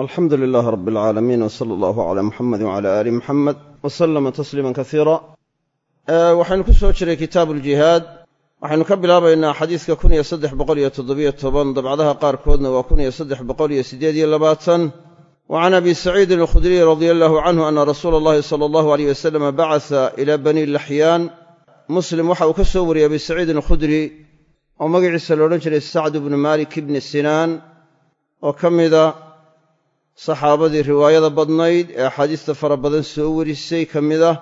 alxamdu lilaah rab alcaalamiin w sala allahu calaa muxamedi wcala aali muxamed wa sallama tasliiman kasiira waxaynu ku soo jiray kitaabu aljihaad waxaynu ka bilaabaynaa xadiiska kun iyo saddex boqol iyo toddobiyo toban dabcadaha qaarkoodna waa kun iyo saddex boqol iyo siddeed iyo labaatan. Wa can abi saciidin alkhudriy radia allahu canhu ana rasuula allahi sala allahu aleyh wasalama bacasa ila bani laxyaan. Muslim waxa uu ka soo wariyey abi saciidin alkhudri oo magaciisa la odhan jiray sacd bnu mida saxaabadii riwaayada badnayd ee axaadiista fara badan soo warisay ka mid ah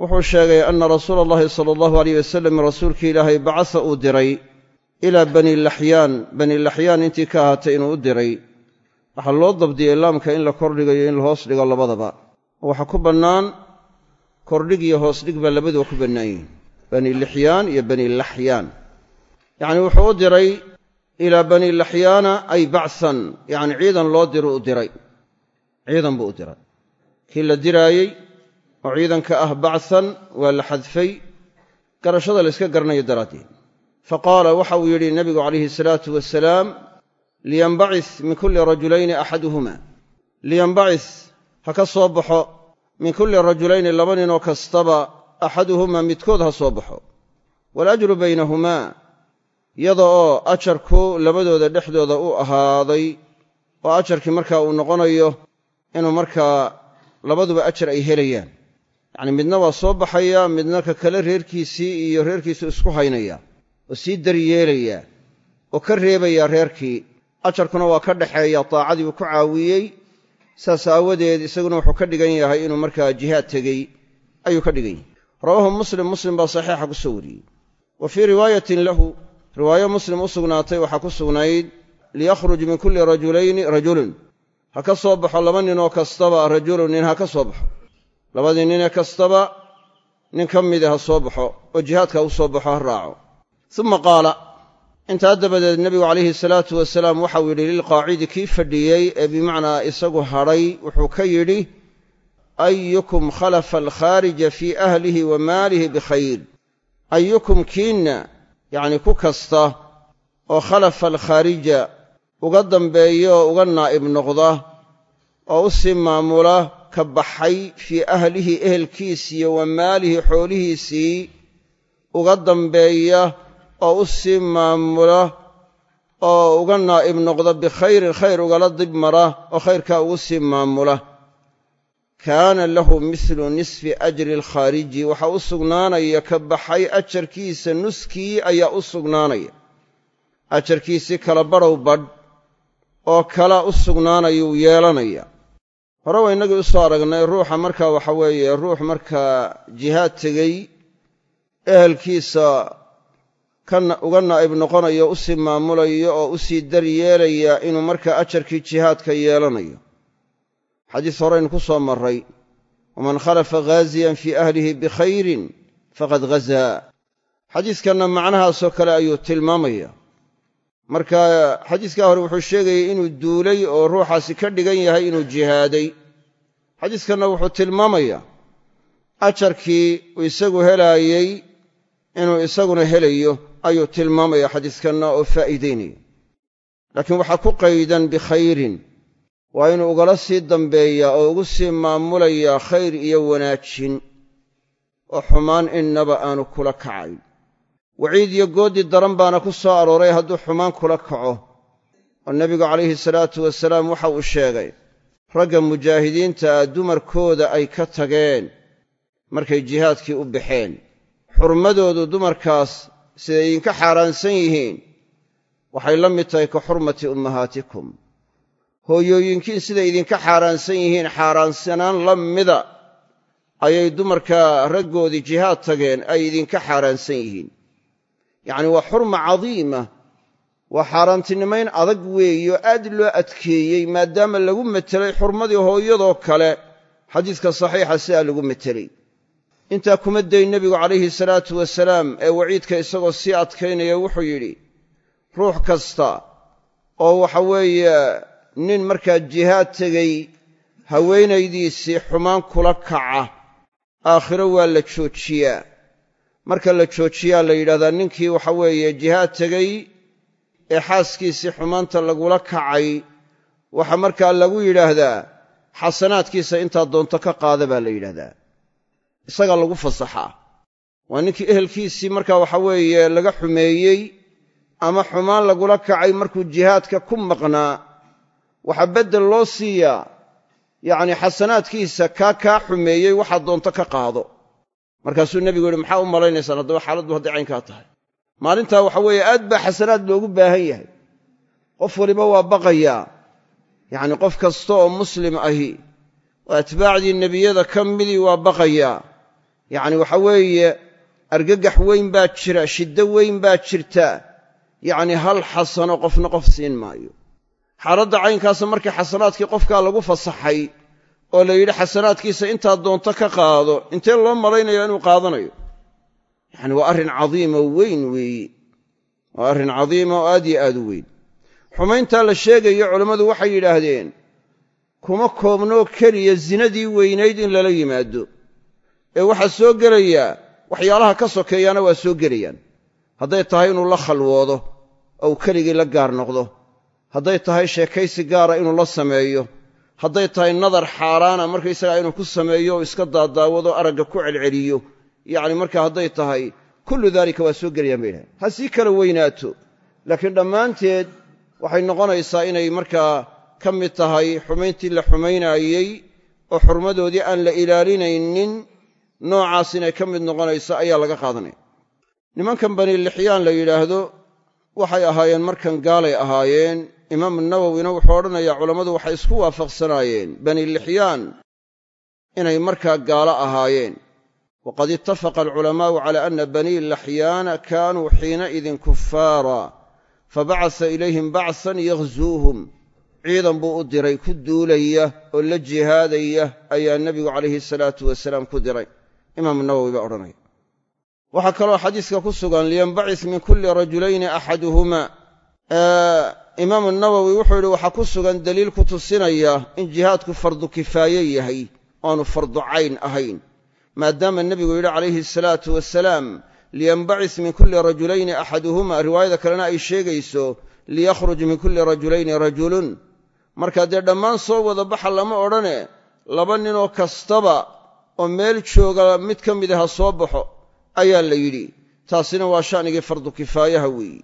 wuxuu sheegay anna rasuula allahi sala allahu aleyh wasalam rasuulkii ilaahay bacasa uu diray ilaa bani laxyaan. Bani laxyaan intii ka ahaatay inuu u diray. Waxaa loo dabdiyey laamka in la kordhigayo in la hoos dhigo labadaba. Oo waxaa ku bannaan kordhig iyo hoos dhig baa labaduba ku bannaan yihiin bani lixyaan iyo bani laxyaan. Yacni wuxuu u diray ilaa bani laxyaana ay bacsan yacni ciidan loo diru u diray. Ciidan buu u diray. Kii la diraayey oo ciidanka ah bacsan waa la xadfay. Garashada la yska garanayo daraaddeed. Fa qaala waxa uu yidhi nebigu calayhi salaatu wasalaam liyanbacis min kulli rajulayni axaduhuma. Liyanbacis ha ka soo baxo. Min kulli rajulayni laba ninoo kastaba axaduhumaa midkood ha soo baxo. Waalaajru baynahumaa iyada oo ajarku labadooda dhexdooda u ahaaday oo ajarkii markaa uu noqonayo inuu markaa labaduba ajar ay helayaan. Yacni midna waa soo baxaya midna ka kale reerkiisii iyo reerkiisu isku haynaya oo sii daryeelaya oo ka reebaya reerkii. Ajarkuna waa ka dhaxeeya taacadii uu ku caawiyey. Saas aawadeed isaguna wuxuu ka dhigan yahay inuu markaa jihaad tegey ayuu ka dhigan yahay. Rawaahu muslim muslim baa saxiixa ku soo wariyey. Wa fii riwaayatin lahu riwaayo muslim u sugnaatay waxaa ku sugnayd liyakhruj min kulli rajulayni rajulun. Ha ka soo baxo laba ninoo kastaba rajulun nin ha ka soo baxo. Labadii ninee kastaba nin ka mida ha soo baxo oo jihaadka u soo baxo ha raaco. Uma qaala intaa dabadeed nebigu calayhi salaatu wasalaam waxau yidhi lilqaacidi kii fadhiyey ee bimacnaa isagu hadhay wuxuu ka yidhi ayukum khalafa alkhaarija fii ahlihi wa maalihi bikhayr ayukum kiinna yacni ku kasta oo khalafa alkhaarija uga dambeeya oo uga naa'ib noqda oo u sii maamula ka baxay fii ahlihi ehelkiisiiyo wa maalihi xoolihiisii uga dambeeya oo u sii maamula oo uga naa'ib noqda bikhayrin khayr ugala dib mara oo khayrkaa ugu sii maamula kaana lahu mislu nisfi ajri alkhaariji waxaa u sugnaanaya ka baxay ajarkiisa nuskii ayaa u sugnaanaya. Ajarkiisii kala badhow badh oo kala u sugnaanayuu yeelanaya. Hore waa innagii u soo aragnay ruuxa markaa waxa weeye ruux markaa jihaad tegey ehelkiisa ka uga naa'ib noqonayo u sii maamulayo oo u sii daryeelaya inuu markaa ajarkii jihaadka yeelanayo xadiis horeynu ku soo marray waman khalafa ghaasiyan fii ahlihi bikhayrin faqad ghazaa xadiiskanna macnahaasoo kale ayuu tilmaamaya marka xadiiskaa hore wuxuu sheegayey inuu duulay oo ruuxaasi ka dhigan yahay inuu jihaaday. Xadiiskanna wuxuu tilmaamayaa ajarkii uu isagu helaayey inuu isaguna helayo ayuu tilmaamaya xadiiskanna oo faa'iidaynaya laakiin waxaa ku qaydan bikhayrin waa inuu ugala sii dambeeyaa oo ugu sii maamulayaa khayr iyo wanaajin oo xumaan innaba aanu kula kacayn waciid iyo goodi daran baana ku soo arooray hadduu xumaan kula kaco. Oo nebigu calayhi salaatu wasalaam waxa uu sheegay ragga mujaahidiinta ah dumarkooda ay ka tageen markay jihaadkii u baxeen. Xurmadoodu dumarkaas siday idinka xaaraansan yihiin. Waxay la mid tahay ka xurmati ummahaatikum hooyooyinkiin siday idinka xaaraansan yihiin xaaraansanaan la mida ayay dumarka raggoodii jihaad tageen ay idinka xaaraansan yihiin. Yacni waa xurma cadiima waa xaaraantinimayn adag weeyo aad loo adkeeyey maadaama lagu metelay xurmadii hooyadoo kale xadiiska saxiixa sidaa lagu metelay. Intaa kuma day nebigu calayhi salaatu wasalaam ee waciidka isagoo sii adkaynaya wuxuu yidhi ruux kasta oo waxa weeye nin markaa jihaad tegey haweenaydiisii xumaan kula kaca aakhiro waa la joojiyaa. Marka la joojiyaa la yidhahdaa ninkii waxa weeye jihaad tegey ee xaaskiisii xumaanta lagula kacay waxaa markaa lagu yidhaahdaa xasanaadkiisa intaa doonto ka qaada baa la yidhahdaa. Isagaa lagu fasaxaa. Waa ninkii ehelkiisii markaa waxa weeye laga xumeeyey ama xumaan lagula kacay markuu jihaadka ku maqnaa waxaa beddel loo siiyaa yacnii xasanaadkiisa kaa kaa xumeeyey waxaa doonto ka qaado. Markaasuu nebigu yidhi maxaa u malaynaysaan haddaba xaaladdu hadday caynkaa tahay. Maalintaa waxa weeye aad baa xasanaad loogu baahan yahay. Qof waliba waa baqayaa yacnii qof kasta oo muslim ahi oo atbaacdii nebiyada ka midii waa baqayaa yacni waxa weeye argagax weyn baa jira shiddo weyn baa jirta. Yacnii hal xasano qofna qof siin maayo xaaladda caynkaasa markii xasanaadkii qofkaa lagu fasaxay oo la yidhi xasanaadkiisa intaa doonto ka qaado intee loo malaynayo inuu qaadanayo? Yacni waa arrin cadiima weyn weeye waa arrin cadiima oo aad yo aad u weyn. Xumayntaa la sheegayo culammadu waxay yidhaahdeen kuma koobnoo keliya zinadii weynayd in lala yimaado. Ee waxaa soo gelayaa waxyaalaha ka sokeeyaana waa soo gelayaan. Hadday tahay inuu la khalwoodo oo uu keligii la gaar noqdo hadday tahay sheekaysi gaara inuu la sameeyo hadday tahay nadar xaaraana markaysagaa inuu ku sameeyo oo iska daadaawado aragga ku celceliyo yacni markaa hadday tahay kullu daalika waa soo gelayaan bay yidhahdeen ha sii kala weynaato. Laakiin dhammaanteed waxay noqonaysaa inay markaa ka mid tahay xumayntii la xumaynaayey oo xurmadoodii aan la ilaalinaynin noocaas inay ka mid noqonayso ayaa laga qaadanaya. Nimankan bani lixyaan la yidhaahdo waxay ahaayeen markan gaalay ahaayeen imaamu nawowina wuxuu odhanayaa culammadu waxay isku waafaqsanaayeen bani lixyaan inay markaa gaalo ahaayeen. Waqad ittafaqa alculamaa'u cala ana banii laxyaana kaanuu xiinaidin kufaara fabacasa ilayhim bacsan yaghzuuhum. Ciidan buu u diray ku duulaya oo la jihaadaya ayaa nebigu calayhi salaatu wasalaam ku diray. Imaamu nawowi baa odhanaya. Waxaa kaloo xadiiska ku sugan liyanbacis min kulli rajulayni axaduhumaa imaamu nawowi wuxuu yidhi waxaa ku sugan daliil ku tusinaya in jihaadku fardu kifaaye yahay oaanu fardu cayn ahayn. Maadaama nebigu yidhi calayhi asalaatu wasalaam liyanbacis min kulli rajulayni axaduhuma riwaayada kalena ay sheegayso liyakhruj min kulli rajulayni rajulun. Markaa dee dhammaan soo wada baxa lama odhane laba ninoo kastaba oo meel jooga mid ka mida ha soo baxo ayaa la yidhi. Taasina waa sha'nigii fardu kifaayaha weeyi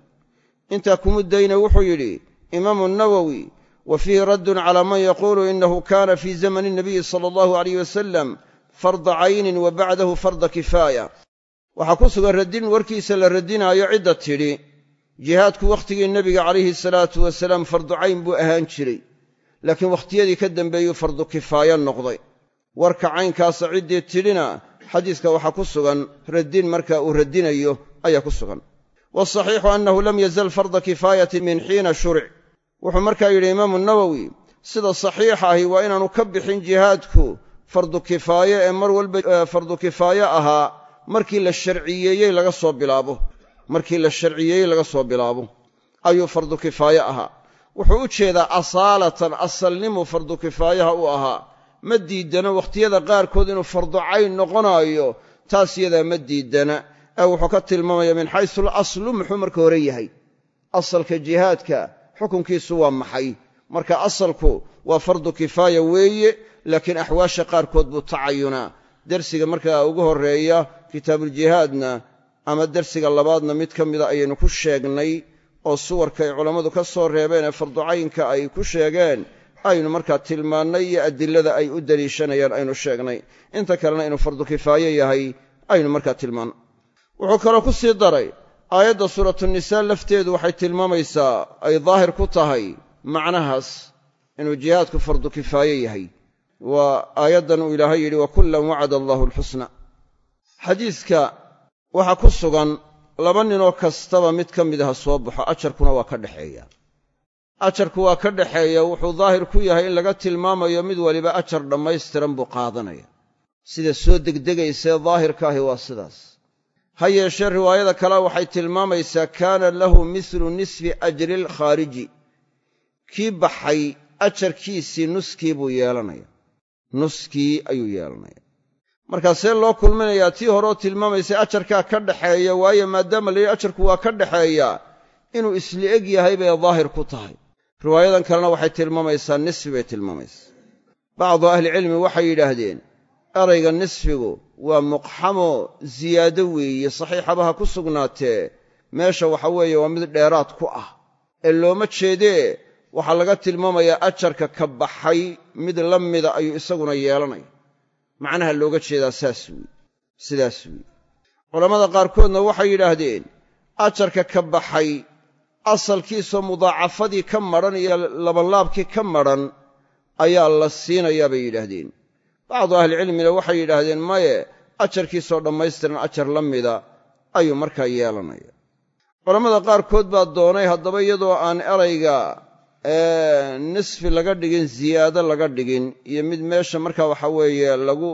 intaa kumu dayna wuxuu yidhi imaamu nawowi wa fiihi raddun calaa man yaquulu inahu kana fii zamani nabiyi sala allahu alayh wasalam farda caynin wa bacdahu farda kifaaya. Waxaa ku sugan raddin warkiisa la radinaayo cidda tidhi jihaadku wakhtigii nebiga calayhi salaatu wasalaam fardu cayn buu ahaan jiray laakiin wakhtiyadii ka dambeeyuu fardu kifaayo noqday. Warka caynkaasa ciddii tidhina xadiiska waxaa ku sugan raddin marka uu radinayo ayaa ku sugan waasaxiixu annahu lam yazal farda kifaayati min xiina shuric. Wuxuu markaa yidhi imaamu nawowi sida saxiixa ahi waa inaanu ka bixin jihaadku fardu kifaaye ee mar walba fardu kifaaye ahaa markii la sharciyeeyey laga soo bilaabo. Markii la sharciyeeyey laga soo bilaabo. Ayuu fardu kifaaye ahaa. Wuxuu u jeedaa asaalatan asalnimu fardu kifaayaha u ahaa. Ma diiddana wakhtiyada qaarkood inuu fardu noqonaayo taas yadaa ma diiddana ee wuxuu ka tilmaamaya min xaysu alaslu muxuu marka hore yahay. Asalka jihaadka xukunkiisu waa maxay? Marka asalku waa fardu kifaaya weeye laakiin axwaasha qaarkood buu tacayunaa. Dersiga markaa ugu horreeya kitaabuuljihaadna ama dersiga labaadna mid ka mida ayaynu ku sheegnay oo suwarka ay culammadu ka soo reebeen ee farducaynka ay ku sheegeen aynu markaa tilmaannay iyo adilada ay u deliishanayaan aynu sheegnay. Inta kalena inuu fardu kifaaye yahay aynu markaa tilmaannay wuxuu kaloo ku sii daray aayadda suuratunisaa lafteedu waxay tilmaamaysaa ay daahir ku tahay macnahaas inuu jihaadku fardu kifaaye yahay. Waa aayaddan uu ilaahay yidhi wa kullan wacada allaahu alxusna. Xadiiska waxaa ku sugan laba ninoo kastaba mid ka mid aha soo baxo ajarkuna waa ka dhexeeya ajarku waa ka dhexeeya wuxuu daahir ku yahay in laga tilmaamayo mid waliba ajar dhammaystiran buu qaadanaya. Sida soo degdegaysee daahirka ahi waa sidaas ha yeeshee riwaayada kale waxay tilmaamaysaa kaana lahu mislu nisfi ajri alkhaariji. Kii baxay ajarkiisii nuskii buu yeelanaya. Nuskii ayuu yeelanaya. Markaa see loo kulminayaa tii horeoo tilmaamaysay ajarkaa ka dhaxeeya waayo maadaama layidhi ajarku waa ka dhaxeeyaa inuu isli eg yahay bay daahir ku tahay. Riwaayadan kalena waxay tilmaamaysaa nisfi bay tilmaamaysaa. Bacdu ahlicilmi waxay yidhaahdeen erayga nisfigu waa muqxamo ziyaado weeye saxiixaba ha ku sugnaatee meesha waxa weeye waa mid dheeraad ku ah. Ee looma jeedee waxaa laga tilmaamayaa ajarka ka baxay mid la mida ayuu isaguna yeelanaya macnaha looga jeedaa saas weeye sidaas weeye. Culammada qaarkoodna waxay yidhaahdeen ajarka ka baxay asalkiisoo mudaacafadii ka madhan iyo labanlaabkii ka madhan ayaa la siinayaa bay yidhaahdeen bacdu ahlicilmina waxay yidhaahdeen maye ajarkiisoo dhammaystiran ajar la mida ayuu markaa yeelanaya culammada qaarkood baa doonay haddaba iyadoo aan erayga nisfi laga dhigin ziyaado laga dhigin iyo mid meesha marka waxa weeye lagu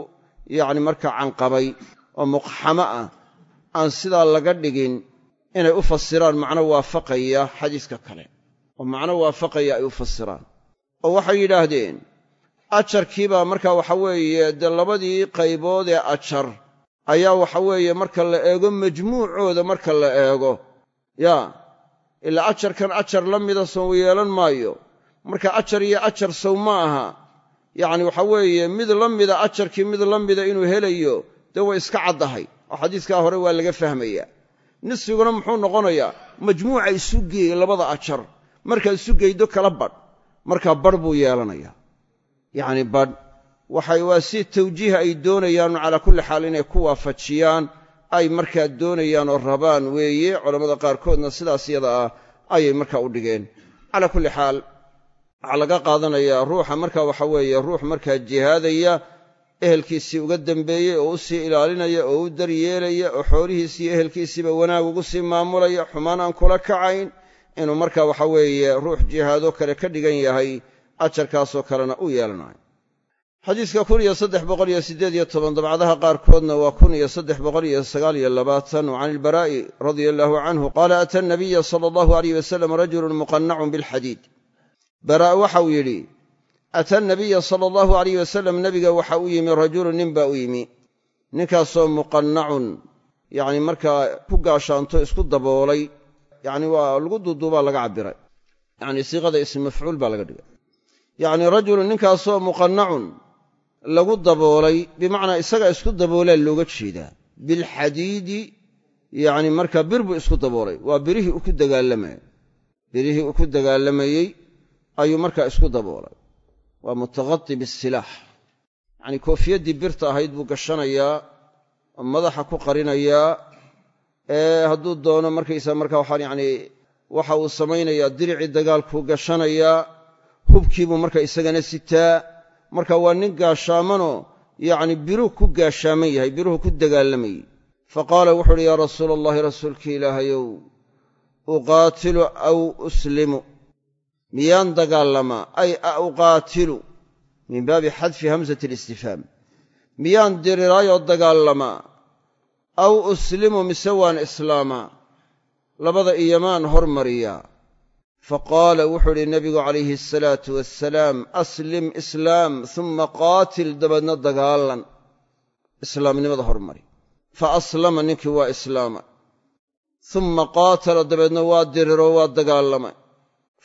yacni markaa canqabay oo muqxamo ah aan sidaa laga dhigin inay u fasiraan macno waafaqaya xadiiska kale. Oo macno waafaqaya ay u fasiraan. Oo waxay yidhaahdeen ajarkiibaa marka waxa weeye dee labadii qaybood ee ajar ayaa waxa weeye marka la eego majmuucooda marka la eego. Yaa ilaa ajarkan ajar la mida sow yeelan maayo. Marka ajar iyo ajar sow ma aha. Yacni waxa weeye mid la mida ajarkii mid la mida inuu helayo dee way iska caddahay. Oo xadiiskaa hore waa laga fahmayaa nisfiguna muxuu noqonayaa majmuuca isu geeye labada ajar markaad isu geydo kala badh markaa badh buu yeelanayaa yacni badh waxay waa si tawjiih ay doonayaan calaa kulli xaal inay ku waafajiyaan ay markaa doonayaan oo rabaan weeye. Culammada qaarkoodna sidaas yada ah ayay markaa u dhigeen. Calaa kulli xaal waxaa laga qaadanayaa ruuxa marka waxa weeye ruux markaa jihaadaya ehelkiisii uga dembeeyey oo u sii ilaalinaya oo u daryeelaya oo xoolihiisiiyo ehelkiisiiba wanaag ugu sii maamulaya. Xumaan aan kula kacayn. Inuu marka waxa weeye ruux jihaado kale ka dhigan yahay ajarkaasoo kalena u yeelanayo xadiiska dabcadaha qaarkoodna waa can ilbaraa'i radia allaahu canhu qaala ata nabiya sala allahu alayh wasalam rajulun muqannacun bilxadiid. Baraa' waxau yidhi ata nabiya sala allahu alayh wasalam nebiga waxa u yimi rajulun nin baa u yimi. Ninkaasoo muqannacun yacni markaa ku gaashaanto isku daboolay yacni waa lagu duuduubaa laga cabbiray. Yacni siiqada ismi mafcuul baa laga dhigay yacni rajulun ninkaasoo muqannacun lagu daboolay bimacnaa isagaa isku daboolaa looga jeedaa bilxadiidi yacni markaa bir buu isku daboolay waa birihii uu ku dagaalamayey birihii uu ku dagaalamayey ayuu markaa isku daboolay waa mutaqadi bisilaax yacnii koofiyaddii birta ahayd buu gashanayaa oo madaxa ku qarinayaa ee hadduu doono markaysa markaa waxaan yacni waxa uu samaynayaa diricii dagaalkuu gashanayaa hubkiibuu marka isagana sitaa marka waa nin gaashaamanoo yacni biruhu ku gaashaaman yahay biruhu ku dagaalamayey fa qaala wuxu uhi yaa rasuula allahi rasuulki ilaahayow uqaatilu aw uslimu? Miyaan dagaalamaa ay a uqaatilu min baabi xadfi hamsati alistifhaam. Miyaan diriraayoo dagaalamaa aw uslimu mise waan islaamaa? Labada iyomaan hormariyaa faqaala wuxuu idhi nebigu calayhi asalaatu wassalaam aslim islaam summa qaatil dabeedna dagaalan islaamnimada hormari fa aslama ninkii waa islaama summa qaatala dabeedna waa diriroo waa dagaalamay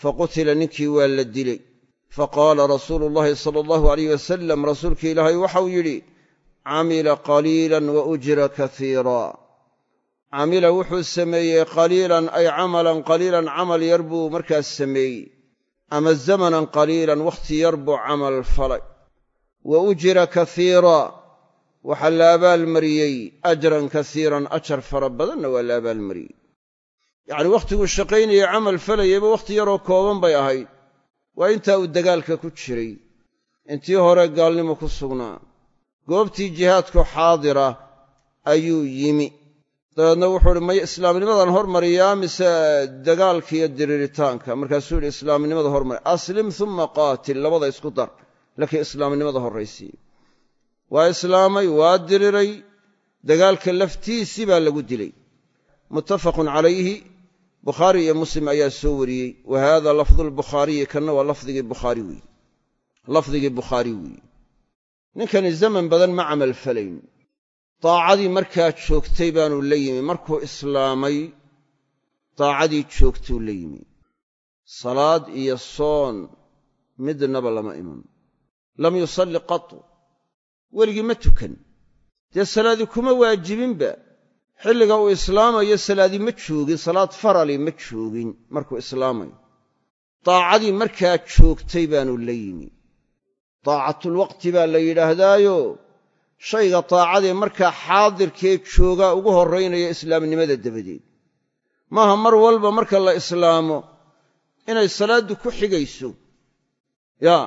fa qutila ninkii waa la dilay fa qaala rasuulu llahi sala allahu alayh wasalam rasuulkii ilaahay waxau yidhi camila qaliilan wa ujira camila wuxuu sameeyey qaliilan ay camalan qaliilan camal yar buu markaas sameeyey. Ama zamanan qaliilan wakhti yar buu camal falay. Wa ujira kasiira waxaa la abaalmariyey ajran kasiiran ajar fara badanna waa la abaalmariyey yacnii wakhtiguu shaqaynayey camal falayeyba wakhti yaroo kooban bay ahayd. Waa intaa uu dagaalka ku jiray. Intii hore gaalnimo ku sugnaa. Goobtii jihaadku xaadira ayuu yimi dabeedna wuxuu ihi may islaamnimadan hormariyaa mise dagaalkiiyo diriritaanka markaasuu yidhi islaamnimada hormari aslim uma qaatil labada isku dar laakiin islaamnimada horraysiiye waa islaamay waa diriray dagaalka laftiisii baa lagu dilay. Muttafaqun calayhi bukhaari iyo muslim ayaa soo wariyey. Wa haada lafdu lbukhaariyi kanna waa lafdigii bukhaari weeye lafdigii bukhaari weeye ninkani zaman badan ma camal falayn daacadii markaa joogtay baanu la yimi. Markuu islaamay daacadii joogtuu la yimi. Salaad iyo soon midnaba lama iman. Lam yusalli qatu. Weligii ma tukan. Dee salaadi kuma waajibinba. Xilliga uu islaamayo salaadii ma joogin. Salaad farali ma joogin markuu islaamayo daacadii markaa joogtay baanu la yimi. Daacatulwaqti baa la yidhaahdaayo shayga daacadee markaa xaadirkee joogaa ugu horraynaya islaamnimada dabadeed. Maaha mar walba marka la islaamo inay salaaddu ku xigayso yaa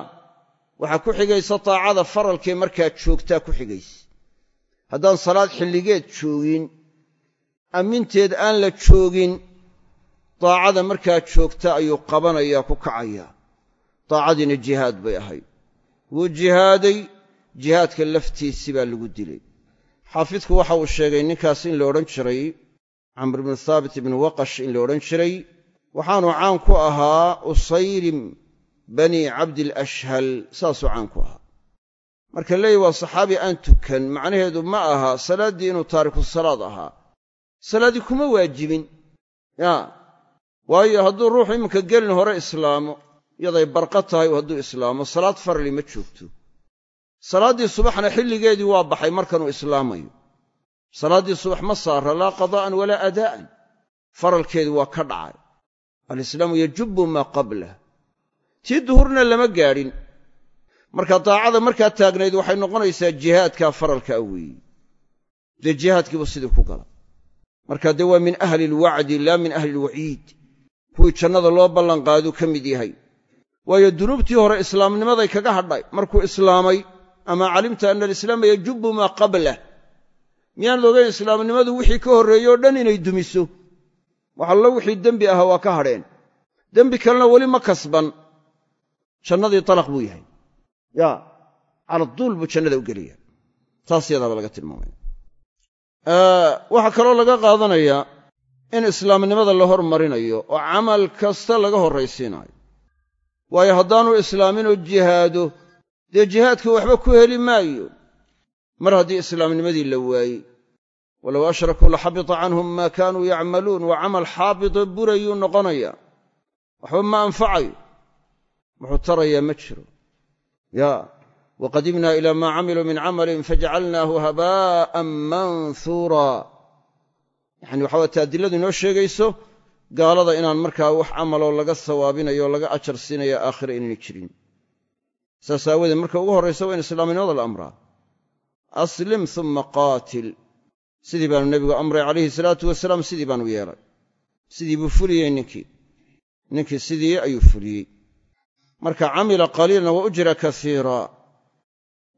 waxaa ku xigaysa daacada faralkee markaa joogtaa ku xigaysa haddaan salaad xilligeed joogin amminteed aan la joogin daacada markaa joogta ayuu qabanayaa ku kacayaa. Daacadiina jihaad bay ahayd. Wuu jihaaday jihaadka laftiisii baa lagu dilay. Xaafidku waxa uu sheegay ninkaas in la odhan jiray camr ibnu thaabit ibnu waqash in la odhan jiray waxaanu caan ku ahaa usayrim bani cabdilashhal saasuu caan ku ahaa. Marka leeyi waa saxaabi aan tukan macnaheedu ma aha salaaddii inuu taariku salaad ahaa. Salaaddii kuma waajibin. Yaa waayo hadduu ruuxu iminka gelin hore islaamo yaday barqa tahay hadduu islaamo salaad farali ma joogto salaaddii subaxna xilligeedii waa baxay markanuu islaamayo. Salaaddii subax ma saara laa qadaa'an walaa adaa'an faralkeedii waa ka dhacay. Alislaamu yajubbu maa qablah tii duhurna lama gaadhin. Marka daacada markaa taagnayd waxay noqonaysaa jihaadkaa faralkaa weeye dee jihaadkiibuu sidii ku gala. Marka dee waa min ahli alwacdi laa min ahli alwaciid kuwii jannada loo ballanqaaduu ka mid yahay. Waayo dunuubtii hore islaamnimaday kaga hadhay. Markuu islaamay amaa calimta ana alislaama yajubbu maa qablah miyaanad ogayn islaamnimadu wixii ka horreeyey oo dhan inay dumiso? Waxallo wixii dembi ahaa waa ka hadheen. Dembi kalena weli ma kasban. Jannadii talaq buu yahay. Yaa caladuul buu jannada u gelaya taas yadaaba laga tilmaamaya waxaa kaloo laga qaadanayaa in islaamnimada la hormarinayo oo camal kasta laga horraysiinayo. Waayo haddaanu islaaminoo jihaado dee jihaadka waxba ku heli maayo. Mar haddii islaamnimadii la waayey walow ashrakuu laxabita canhum maa kaanuu yacmaluun waa camal xaabito burayuu noqonaya. Waxba ma anfacayo. Wuxuu tarayaa ma jiro. Yaa waqadimna ila maa camiluu min camalin fajacalnaahu habaa'an manhuura yacani waxa wate adiladu inoo sheegayso gaalada inaan markaa wax camaloo laga sawaabinayo o laga ajar siinaya aakhira inayna jirin saas aawadeed marka ugu horraysa waa in islaamnimada la amraa. Aslim uma qaatil. Sidii baanu nebigu amray calayhi salaatu wasalaam sidii baanu yeelay. Sidii buu fuliyey ninkii. Ninkii sidii ayuu fuliyey. Marka camila qaliilna wa ujra kasiira.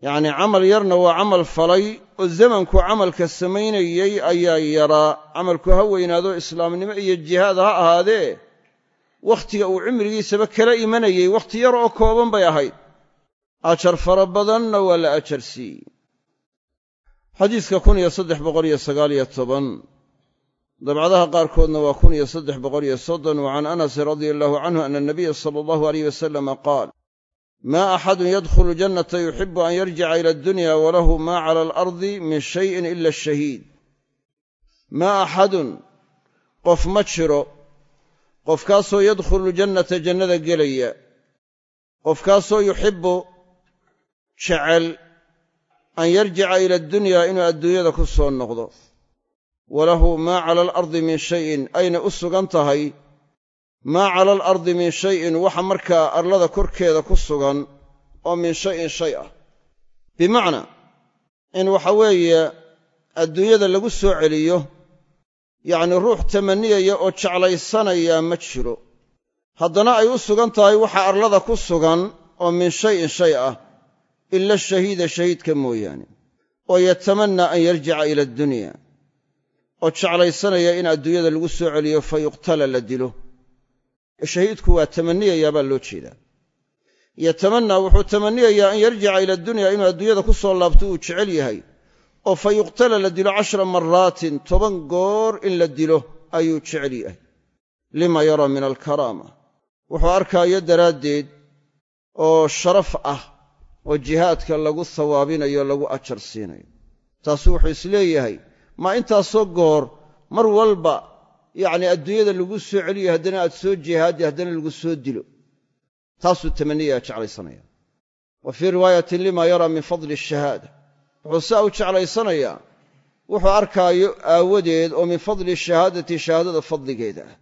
Yacnii camal yarna waa camal falay oo zamankuu camalka samaynayey ayaa yaraa. Camalku ha weynaado islaamnimo iyo jihaad ha ahaadee wakhtiga uu cimrigiisaba kala imanayey wakhti yar oo kooban bay ahayd ajar fara badanna waa la ajar siiyey xadiiska kun iyo saddex boqol iyo sagaal iyo toban dabcadaha qaarkoodna waa kun iyo saddex boqol iyo soddon wa can anasin radia allahu canhu ana anabiya sala allahu aleyh wasalama qaal maa axadun yadkhulu jannata yuxibu an yarjica ila addunya walahu maa cala alardi min shayin ila ashahiid maa axadun qof ma jiro qofkaasoo yadkhulu jannata jannada gelaya qofkaasoo yuxibbu jecel an yarjica ila addunyaa inuu adduunyada ku soo noqdo. Walahu maa cala alardi min shayin ayna u sugan tahay. Maa cala alardi min shayin waxa markaa arlada korkeeda ku sugan oo min shayin shay ah. Bimacnaa in waxa weeye adduunyada lagu soo celiyo yacnii ruux tamaniyaya oo jeclaysanaya ma jiro. Haddana ay u sugan tahay waxa arlada ku sugan oo min shayin shay ah ila shahiida shahiidka mooyaane oo yatamannaa an yarjica ila addunya oo jeclaysanaya in adduunyada lagu soo celiyo fa yuqtala la dilo. Shahiidku waa tamaniyayaa baa loo jeedaa. Yatamannaa wuxuu tamaniyayaa an yarjica ila addunya inuu adduunyada ku soo laabto uu jecel yahay oo fa yuqtala la dilo cashra maraatin toban goor in la dilo ayuu jecel yahay. Lima yaraa min alkaraama. Wuxuu arkaayo daraaddeed oo sharaf ah oo jihaadka lagu sawaabinayo lagu ajar siinayo. Taasu wuxuu is leeyahay maa intaasoo goor mar walba yacni adduunyada lagu soo celiyo haddana aad soo jihaadi haddana lagu soo dilo. Taasuu tamaniyaya jeclaysanaya. Wa fii riwaayatin lima yaraa min fadli ashahaada wuxuu saa u jeclaysanayaa wuxuu arkaayo aawadeed oo min fadli shahaadati shahaadada fadligeeda ah.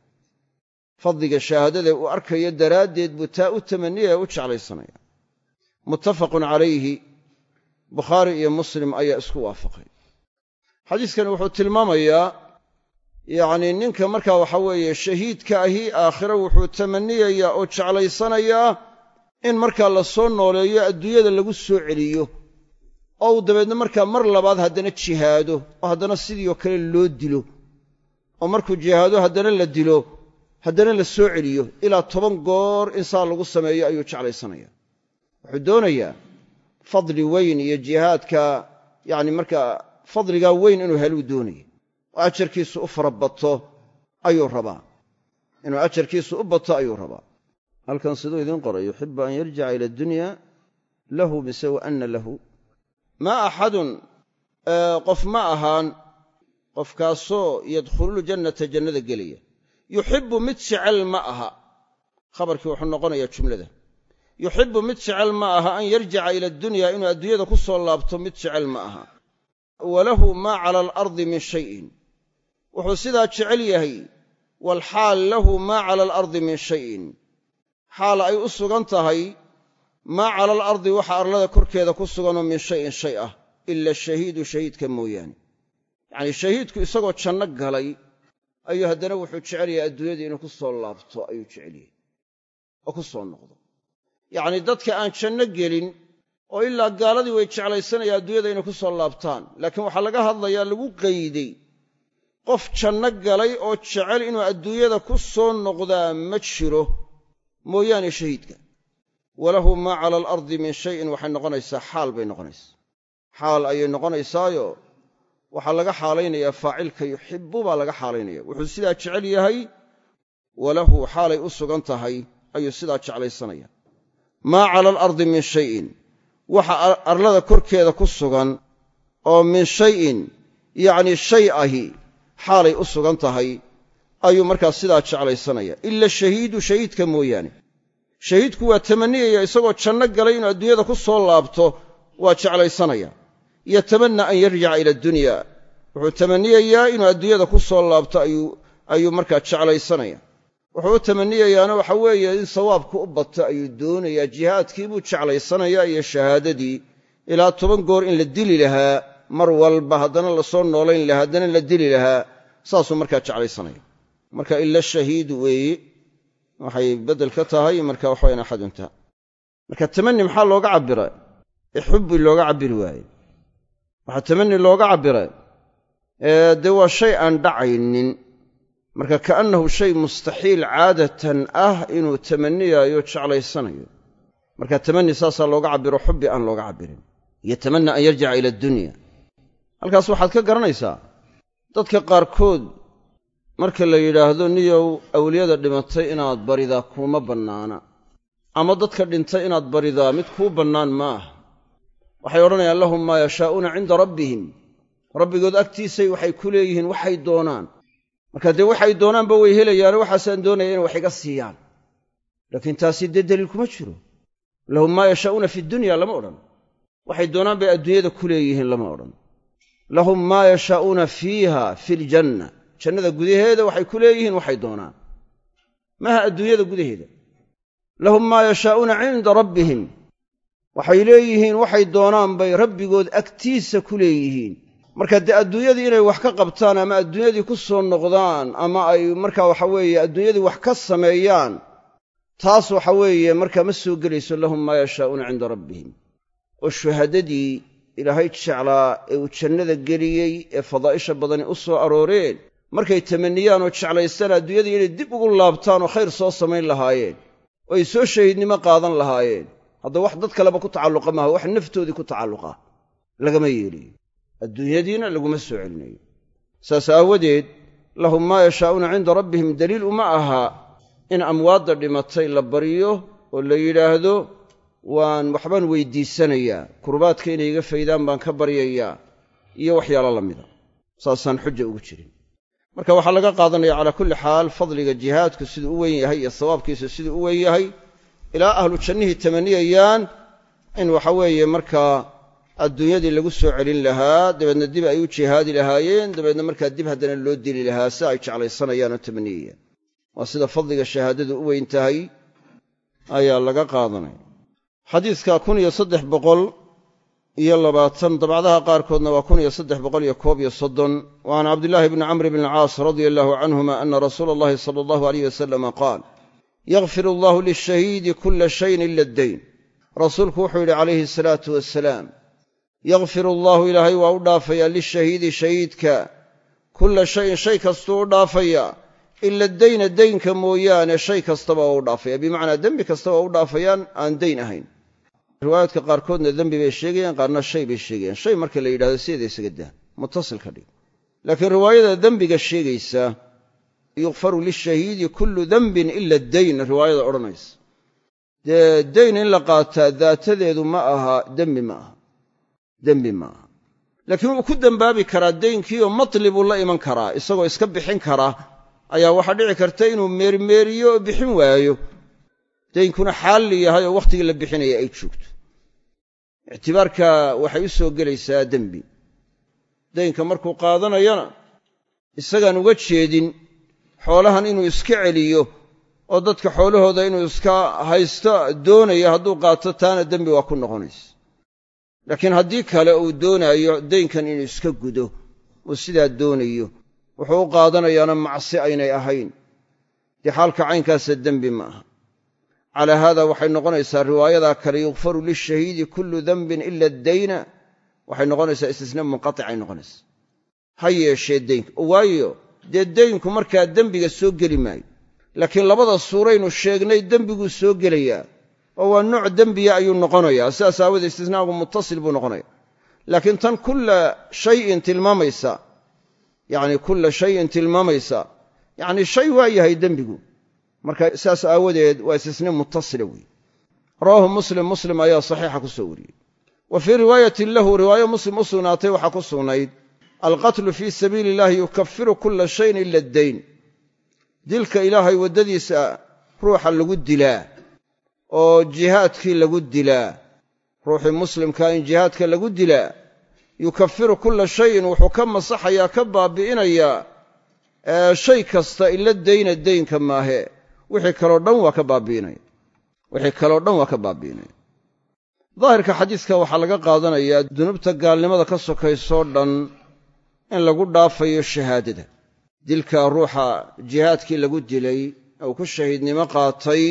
Fadliga shahaadada uu arkayo daraaddeed buu taa u tamaniyaya u jeclaysanaya muttafaqun calayhi bukhaari iyo muslim ayaa isku waafaqay. Xadiiskani wuxuu tilmaamayaa yacnii ninka markaa waxa weeye shahiidka ahi aakhiro wuxuu tamaniyayaa oo jeclaysanayaa in markaa la soo nooleeyo adduunyada lagu soo celiyo. Oo uu dabeedna markaa mar labaad haddana jihaado oo haddana sidii oo kale loo dilo. Oo markuu jihaado haddana la dilo. Haddana la soo celiyo. Ilaa toban goor in saa lagu sameeyo ayuu jeclaysanaya wuxuu doonayaa fadli weyn iyo jihaadka yacni markaa fadligaa weyn inuu heluu doonaya oo ajarkiisu u fara bato ayuu rabaa. Inuu ajarkiisu u bato ayuu rabaa. Halkan siduu idiin qoray yuxibu an yarjica ila addunya lahu mise wa anna lahu. Maa axadun qof ma ahaan qofkaasoo yadkhululjannata jannada gelaya yuxibbu mid jecel ma aha. Khabarkii wuxuu noqonayaa jumlada yuxibbu mid jecel ma aha an yarjica ila addunya inuu adduunyada ku soo laabto mid jecel ma aha. Walahu maa cala alardi min shayin. Wuxuu sidaa jecel yahay walxaal lahu maa cala alardi min shayin. Xaal ay u sugan tahay maa cala alardi waxa arlada korkeeda ku suganoo min shayin shay ah ila shahiidu shahiidka mooyaane. Yacnii shahiidku isagoo janno galay ayuu haddana wuxuu jecel yahay adduunyadii inuu ku soo laabto ayuu jecel yahay oo ku soo noqdo yacnii dadka aan janno gelin oo ilaa gaaladii way jeclaysanayaan adduunyada inay ku soo laabtaan. Laakiin waxaa laga hadlayaa lagu qayday. Qof janno galay oo jecel inuu adduunyada ku soo noqdaa ma jiro. Mooyaane shahiidka. Walahu maa cala alardi min shayin waxay noqonaysaa xaal bay noqonaysaa. Xaal ayay noqonaysaayo waxaa laga xaalaynayaa faacilka yuxibbu baa laga xaalaynaya wuxuu sidaa jecel yahay walahu xaalay u sugan tahay ayuu sidaa jeclaysanaya maa cala alardi min shayin. Waxa arlada korkeeda ku sugan oo min shayin yacnii shay ahi xaalay u sugan tahay ayuu markaa sidaa jeclaysanaya. Ila shahiidu shahiidka mooyaane. Shahiidku waa tamaniyaya isagoo janno galay inuu adduunyada ku soo laabto waa jeclaysanaya. Yatamanna an yarjica ila addunya wuxuu tamaniyayaa inuu adduunyada ku soo laabto ayuu markaa jeclaysanaya wuxuu u tamaniyayaana waxa weeye in sawaabku u bato ayuu doonayaa jihaadkii buu jeclaysanayaa iyo shahaadadii. Ilaa toban goor in la dili lahaa mar walba haddana la soo noolayn lahaa haddana la dili lahaa saasuu markaa jeclaysanaya marka ila shahiidu weeye waxay beddel ka tahay marka waxawayan axadunta marka tamani maxaa looga cabira ixubbi looga cabiri waaye. Waxaa tamani looga cabira dee waa shay aan dhacaynin marka kaannahu shay mustaxiil caadatan ah inuu tamaniyaayo jeclaysanayo. Marka tamani saasaa looga cabiro xubbi aan looga cabirin yatamanna an yarjica ila addunya halkaas waxaad ka garanaysaa dadka qaarkood marka la yidhaahdo niyow awliyada dhimatay inaad baridaa kuuma bannaana. Ama dadka dhintay inaad baridaa mid kuu bannaan ma ah. Waxay odhanayaan lahum maa yashaa'uuna cinda rabbihim. Rabbigood agtiisay waxay ku leeyihiin waxay doonaan marka dee waxay doonaanba way helayaano waxaasaan doonaya inay wax iga siiyaan. Laakiin taasi dee daliil kuma jiro. Lahum maa yashaa'uuna fi dunya lama odhan. Waxay doonaan bay adduunyada ku leeyihiin lama odhan. Lahum maa yashaa'uuna fiiha fi ljanna jannada gudaheeda waxay ku leeyihiin waxay doonaan. Maaha adduunyada gudaheeda? Lahum maa yashaa'uuna cinda rabbihim. Waxay leeyihiin waxay doonaan bay rabbigood agtiisa ku leeyihiin marka dee adduunyadii inay wax ka qabtaan ama adduunyadii ku soo noqdaan ama ay markaa waxa weeye adduunyadii wax ka sameeyaan taas waxa weeye markaa ma soo gelayso lahum maa yashaa'uuna cinda rabbihim. Oo shuhadadii ilaahay jeclaa ee uu jannada geliyey ee fadaa'isha badani u soo arooreen. Markay tamaniyaan oo jeclaystaan adduunyadii inay dib ugu laabtaan oo khayr soo samayn lahaayeen oo ay soo shahiidnimo qaadan lahaayeen. Hadda wax dad kaleba ku tacalluqa maaha wax naftoodii ku tacalluqa lagama yeeliyo adduunyadiina laguma soo celinayo saas aawadeed lahum maa yashaa'uuna cinda rabbihim daliil uma aha in amwaadda dhimatay la baryo oo la yidhaahdo waan waxbaan weydiisanayaa kurbaadka inay iga faydaan baan ka baryayaa iyo waxyaalo la mida. Saasaan xuja ugu jirin. Marka waxaa laga qaadanaya calaa kulli xaal fadliga jihaadku siduu u weyn yahay iyo sawaabkiisu siduu u weyn yahay ilaa ahlu jannihii tamaniyayaan in waxa weeye markaa adduunyadii lagu soo celin lahaa dabeedna dib ay u jihaadi lahaayeen dabeedna markaa dib haddana loo dili lahaa si ay jeclaysanayaan oo tamaniyayaan waa sida fadliga shahaadadu u weyn tahay ayaa laga qaadanaya. Xadiidka kun iyo saddex boqol iyo labaatan dabcdaha qaarkoodna waa kun iyo saddex boqol iyo koob iyo soddon. Wa cabdillaahi bni camr bn alcaas radia allahu canhuma ana rasuula allahi sala allahu aleyh wasalama qaal yakfir allahu lishahiidi kula shayin ila addayn. Rasuulku wuxuu yidhi calayhi asalaatu wasalaam yakfir allaahu ilaahay waa u dhaafayaa lishahiidi shahiidka. Kulla shayin shay kastuu u dhaafayaa ila dayna daynka mooyaane shay kastaba waa u dhaafaya. Bimacnaa dembi kastaba waa u dhaafayaan aan dayn ahayn. Riwaayaadka qaarkoodna dembi bay sheegayaan qaarna shay bay sheegayaan. Shay marka la yidhahdo sideeda isaga daa mutasil ka dhig laakiin riwaayada dembiga sheegaysa yukfaru lishahiidi kullu dembin ila dayn riwaayada odhanaysa. Dee dayn in la qaataa daatadeedu ma aha dembi ma aha dembi ma aha. Laakiin wuu ku dembaabi karaa daynkiioo matlibuu la iman karaa isagoo iska bixin kara ayaa waxaa dhici karta inuu meermeeriyo oo bixin waayo. Daynkuna xaalli yahay oo wakhtigii la bixinaya ay joogto. Ictibaarka waxay u soo gelaysaa dembi. Daynka markuu qaadanayana isagaan uga jeedin xoolahan inuu iska celiyo oo dadka xoolahooda inuu iska haysto doonayo hadduu qaato taana dembi waa ku noqonaysa laakiin haddii kale uu doonaayo daynkan inuu iska gudo uu sidaa doonayo wuxuu u qaadanayaana macsi aynay ahayn. Dee xaalka caynkaasa dembi ma aha. Calaa haada waxay noqonaysaa riwaayadaa kale yukfaru lishahiidi kullu denbin ila addayna waxay noqonaysaa istisnaa munqaticay noqonaysaa. Ha yeeshee daynka waayo dee daynku markaa dembiga soo geli maayo. Laakiin labada suuraynu sheegnay dembiguu soo gelayaa oo waa nooc dembiya ayuu noqonayaa. Sidaas aawoodee istisnaagu muttasil buu noqonaya laakiin tan kulla shayin tilmaamaysa yacni kulla shayin tilmaamaysa yacni shay waa yahay dembigu. Marka sidaas aawadeed waa istisna muttasila weeye rawaahu muslim muslim ayaa saxiixa ku soo wariyey. Wa fii riwaayatin lahu riwaayo muslim u sugnaatay waxaa ku sugnayd alqatlu fii sabiili illahi yukafiru kulla shayin ila addayn. Dilka ilaahay waddadiisa ruuxa lagu dilaa oo jihaadkii lagu dilaa. Ruuxii muslimkaa in jihaadka lagu dilaa. Yukafiru kulla shayin wuxuu ka masaxayaa ka baabi'inayaa shay kasta ila dayna daynka maahe. Wixii kaloo dhan waa ka baabi'inaya wixii kaloo dhan waa ka baabi'inaya daahirka xadiiska waxaa laga qaadanayaa dunuubta gaalnimada ka sokaysoo dhan in lagu dhaafayo shahaadada. Dilka ruuxa jihaadkii lagu dilay uu ku shahiidnimo qaatay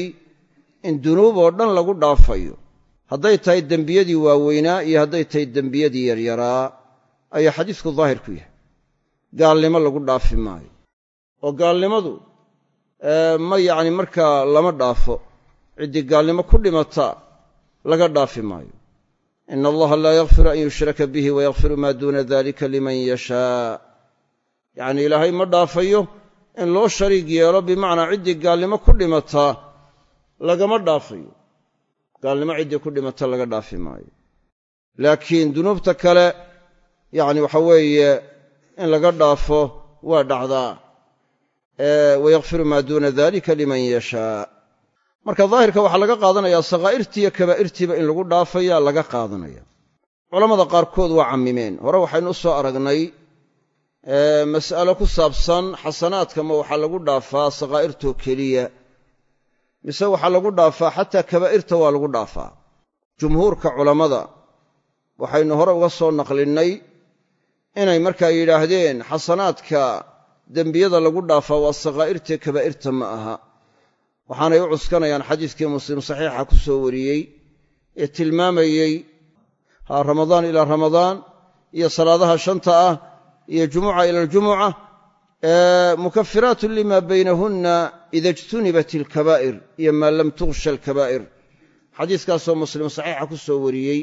in dunuub oo dhan lagu dhaafayo. Hadday tahay dembiyadii waaweynaa iyo hadday tahay dembiyadii yaryaraa ayaa xadiisku daahir ku yahay. Gaalnimo lagu dhaafi maayo. Oo gaalnimadu ma yacni markaa lama dhaafo ciddii gaalnimo ku dhimata laga dhaafi maayo. Ina allaha laa yakfiru an yushraka bihi wayakfiru maa duuna dalika liman yashaa. Yacni ilaahay ma dhaafayo in loo shariig yeelo bimacnaa ciddii gaalnimo ku dhimata lagama dhaafayo. Gaalnimo ciddii ku dhimata laga dhaafi maayo. Laakiin dunuubta kale yacni waxa weeye in laga dhaafo waa dhacdaa wayakfiru maa duuna dalika liman yashaa. Marka daahirka waxaa laga qaadanayaa sakhaa'irtiiyo kabaa'irtiiba in lagu dhaafaya laga qaadanaya. Culammada qaarkood waa cammimeen. Hore waxaynu u soo aragnay mas'alo ku saabsan xasanaadka ma waxaa lagu dhaafaa sakhaa'irtoo keliya mise waxaa lagu dhaafaa xataa kabaa'irta waa lagu dhaafaa. Jumhuurka culammada waxaynu hore uga soo naqlinnay inay markaa yidhaahdeen xasanaadka dembiyada lagu dhaafaa waa sakhaa'irtae kabaa'irta ma aha. Waxaanay u cuskanayaan xadiiskii muslim saxiixa ku soo wariyey ee tilmaamayey ha ramadaan ilaa ramadaan iyo salaadaha shanta ah iyo jumuca ila aljumuca mukafiraatun lima baynahunna ida ijtunibat alkabaa'ir iyo maa lam tughsha alkabaa'ir xadiiskaasoo muslim saxiixa ku soo wariyey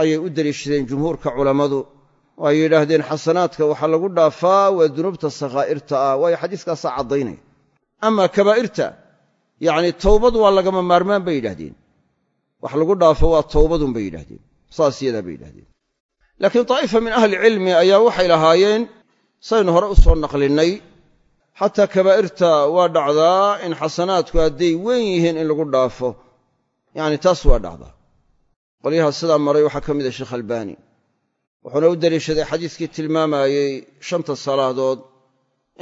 ayay u deliishadeen jumhuurka culammadu oo ay yidhaahdeen xasanaadka waxaa lagu dhaafaa waa dunuubta sakhaa'irta ah waayo xadiiskaasaa caddaynaya amaa kabaa'irta yacni towbad waa lagama maarmaan bay yidhahdeen wax lagu dhaafo waa towbadun bay yidhahdeen saas yadaa bay yidhahdeen laakiin daa'ifa min ahlicilmi ayaa waxay lahaayeen saynu hore u soo naqlinnay xataa kabaa'irta waa dhacdaa in xasanaadku hadday weyn yihiin in lagu dhaafo. Yacni taas waa dhacdaa. Qolyaha sidaa maray waxaa ka mida sheekh albaani wuxuuna u deliishaday xadiiskii tilmaamayey shanta salaadood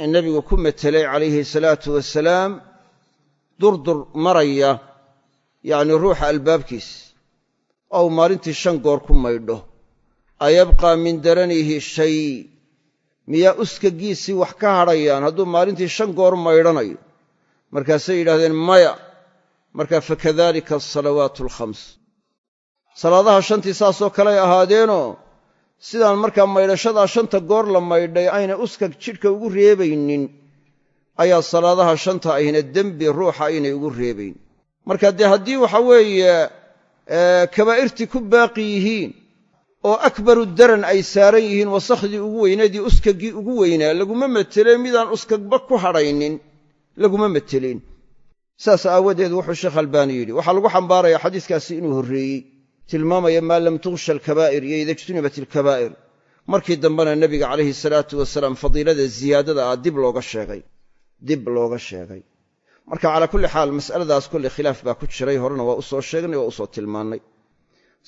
ee nebigu ku metelay calayhi salaatu wasalaam durdur maraya yacni ruuxa albaabkiis. Oo uu maalintii shan goor ku maydho ayabqaa min daranihi shay miyaa uskagiisii wax ka hadhayaan hadduu maalintii shan goor maydhanayo. Markaasay yidhahdeen maya. Markaa fakadalika asalawaatu alkhams. Salaadaha shantii saasoo kaley ahaadeenoo sidaan markaa maydhashadaa shanta goor la maydhay ayna uskag jidhka ugu reebaynin ayaa salaadaha shanta ahina dembi ruuxa aynay ugu reebayn. Marka dee haddii waxa weeye kabaa'irtii ku baaqi yihiin oo akbaru daran ay saaran yihiin wasakhdii ugu weyneedii uskaggii ugu weynaa laguma meteleen midaan uskagba ku hadhaynin laguma metelin saas aawadeed wuxuu sheekh albaani yidhi waxaa lagu xambaarayaa xadiiskaasi inuu horreeyey tilmaamaya maa lam tughsha alkabaa'ir iyo ida ijtunibat alkabaa'ir. Markii dambena nebiga calayhi salaatu wasalaam fadiilada ziyaadada ah dib looga sheegay dib looga sheegay. Marka calaa kulli xaal mas'aladaas kolley khilaaf baa ku jiray horena waa u soo sheegnay waa u soo tilmaannay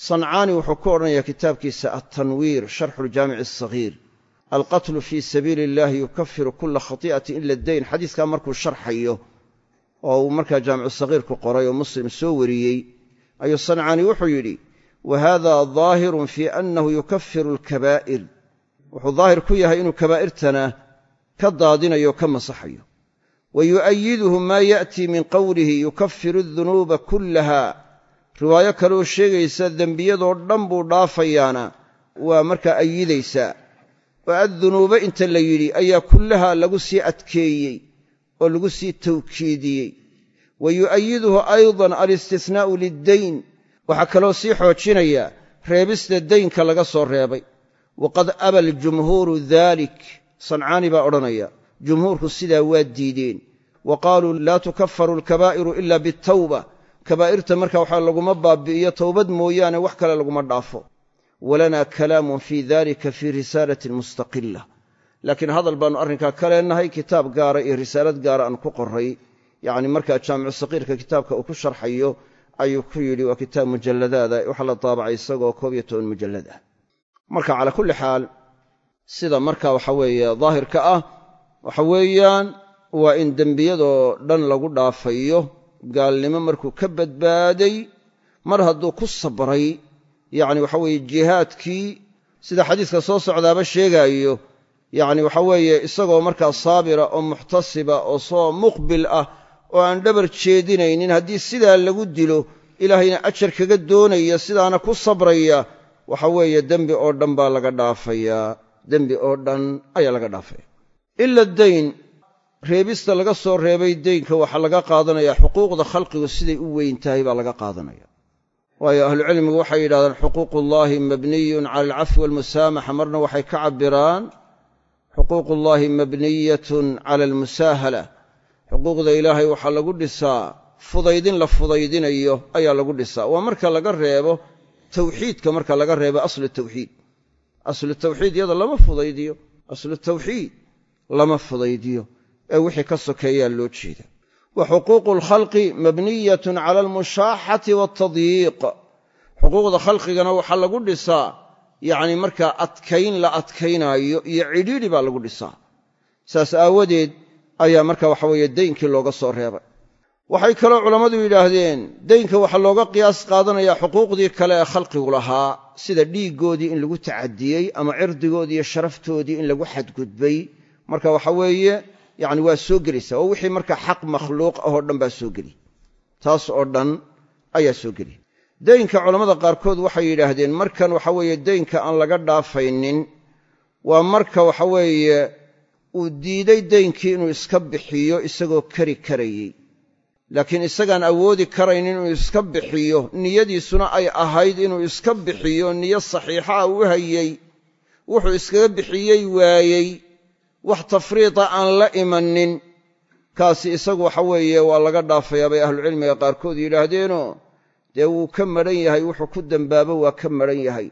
sancaani wuxuu ku odhanayaa kitaabkiisa altanwiir sharxu ljaamici asagiir alqatlu fii sabiili illahi yukafiru kula khati'ati ila dayn xadiiskaa markuu sharxayo oo uu markaa jaamicu sagiirku qoray oo muslim soo wariyey ayuu sancaani wuxuu yidhi wa hada daahirun fii annahu yukafiru alkabaa'ir. Wuxuu daahir ku yahay inuu kabaa'irtana ka daadinayo ka masaxayo. Wa yu'ayiduhu maa ya'tii min qowlihi yukafiru adunuuba kullaha riwaayo kaleoo sheegaysa dembiyadoo dhan buu dhaafayaana waa markaa ayidaysaa oo addunuuba inta la yidhi ayaa kullaha lagu sii adkeeyey oo lagu sii tawkiidiyey. Wa yu'ayiduhu aydan alistihnaa'u liddayn. Waxaa kaloo sii xoojinaya reebista daynka laga soo reebay. Waqad aba aljumhuuru daalik sancaani baa odhanaya jumhuurku sidaa waa diideen. Wa qaaluu laa tukafaru alkabaa'iru ila bitawba kabaa'irta marka waxaa laguma baabi'iyo towbad mooyaane wax kale laguma dhaafo. Walanaa kalaamun fii dalika fii risaalatin mustaqila laakiin hadal baannu arrinkaa ka leenahay kitaab gaara iyo risaalad gaara aan ku qoray. Yacni markaa jaamicu saqiirka kitaabka uu ku sharxayo ayuu ku yidhi waa kitaab mujalladaada. Waxaa la daabacay isagoo koob iyo toban mujallad ah marka calaa kulli xaal sida marka waxa weeye daahirka ah waxa weeyaan waa in dembiyadoo dhan lagu dhaafayo gaalnimo markuu ka badbaaday mar hadduu ku sabray yacni waxa weeye jihaadkii sida xadiiska soo socdaaba sheegaayo yacni waxa weeye isagoo markaa saabira oo muxtasiba oo soo muqbil ah oo aan dhabar jeedinaynin haddii sidaa lagu dilo ilaahayna ajar kaga doonaya sidaana ku sabraya waxa weeye dembi oo dhan baa laga dhaafayaa dembi oo dhan ayaa laga dhaafaya reebista laga soo reebay deynka waxaa laga qaadanaya xuquuqda khalqigu siday u weyn tahay baa laga qaadanaya. Waayo ahlucilmigu waxay yidhahdaan xuquuqullaahi mabniyun cala alcafwi walmusaamaxa marna waxay ka cabbiraan xuquuqullaahi mabniyatun cala almusaahala xuquuqda ilaahay waxaa lagu dhisaa fudaydin la fudaydinayo ayaa lagu dhisaa. Waa marka laga reebo tawxiidka marka laga reebo aslu tawxiid. Aslu tawxiid iyada lama fudaydiyo aslu tawxiid lama fudaydiyo ee wixii ka sokeeyaa loo jeeda. Wa xuquuqu alkhalqi mabniyatun cala almushaaxati waaltadyiiq xuquuqda khalqigana waxaa lagu dhisaa yacni markaa adkayn la adkaynaayo iyo cidhiidhi baa lagu dhisaa. Saas aawadeed ayaa marka waxa weeye deynkii looga soo reebay. Waxay kaloo culammadu yidhaahdeen deynka waxaa looga qiyaas qaadanayaa xuquuqdii kale ee khalqigu lahaa sida dhiiggoodii in lagu tacadiyey ama cirdigoodii iyo sharaftoodii in lagu xadgudbay. Marka waxa weeye yacni waa soo gelaysaa oo wixii marka xaq makhluuq ah oo dhan baa soo geli. Taas oo dhan ayaa soo geli. Deynka culammada qaarkood waxay yidhaahdeen markan waxa weeye deynka aan laga dhaafaynin waa marka waxa weeye uu diiday deynkii inuu iska bixiyo isagoo kari karayey. Laakiin isagaan awoodi karaynin inuu iska bixiyo niyadiisuna ay ahayd inuu iska bixiyo niyo saxiixa ah u hayey wuxuu iskaga bixiyey waayey wax tafriida aan la imanin kaasi isagu waxa weeye waa laga dhaafayaa bay ahlucilmiga qaarkood yidhaahdeenoo dee wuu ka madhan yahay wuxuu ku dembaabo waa ka madhan yahay.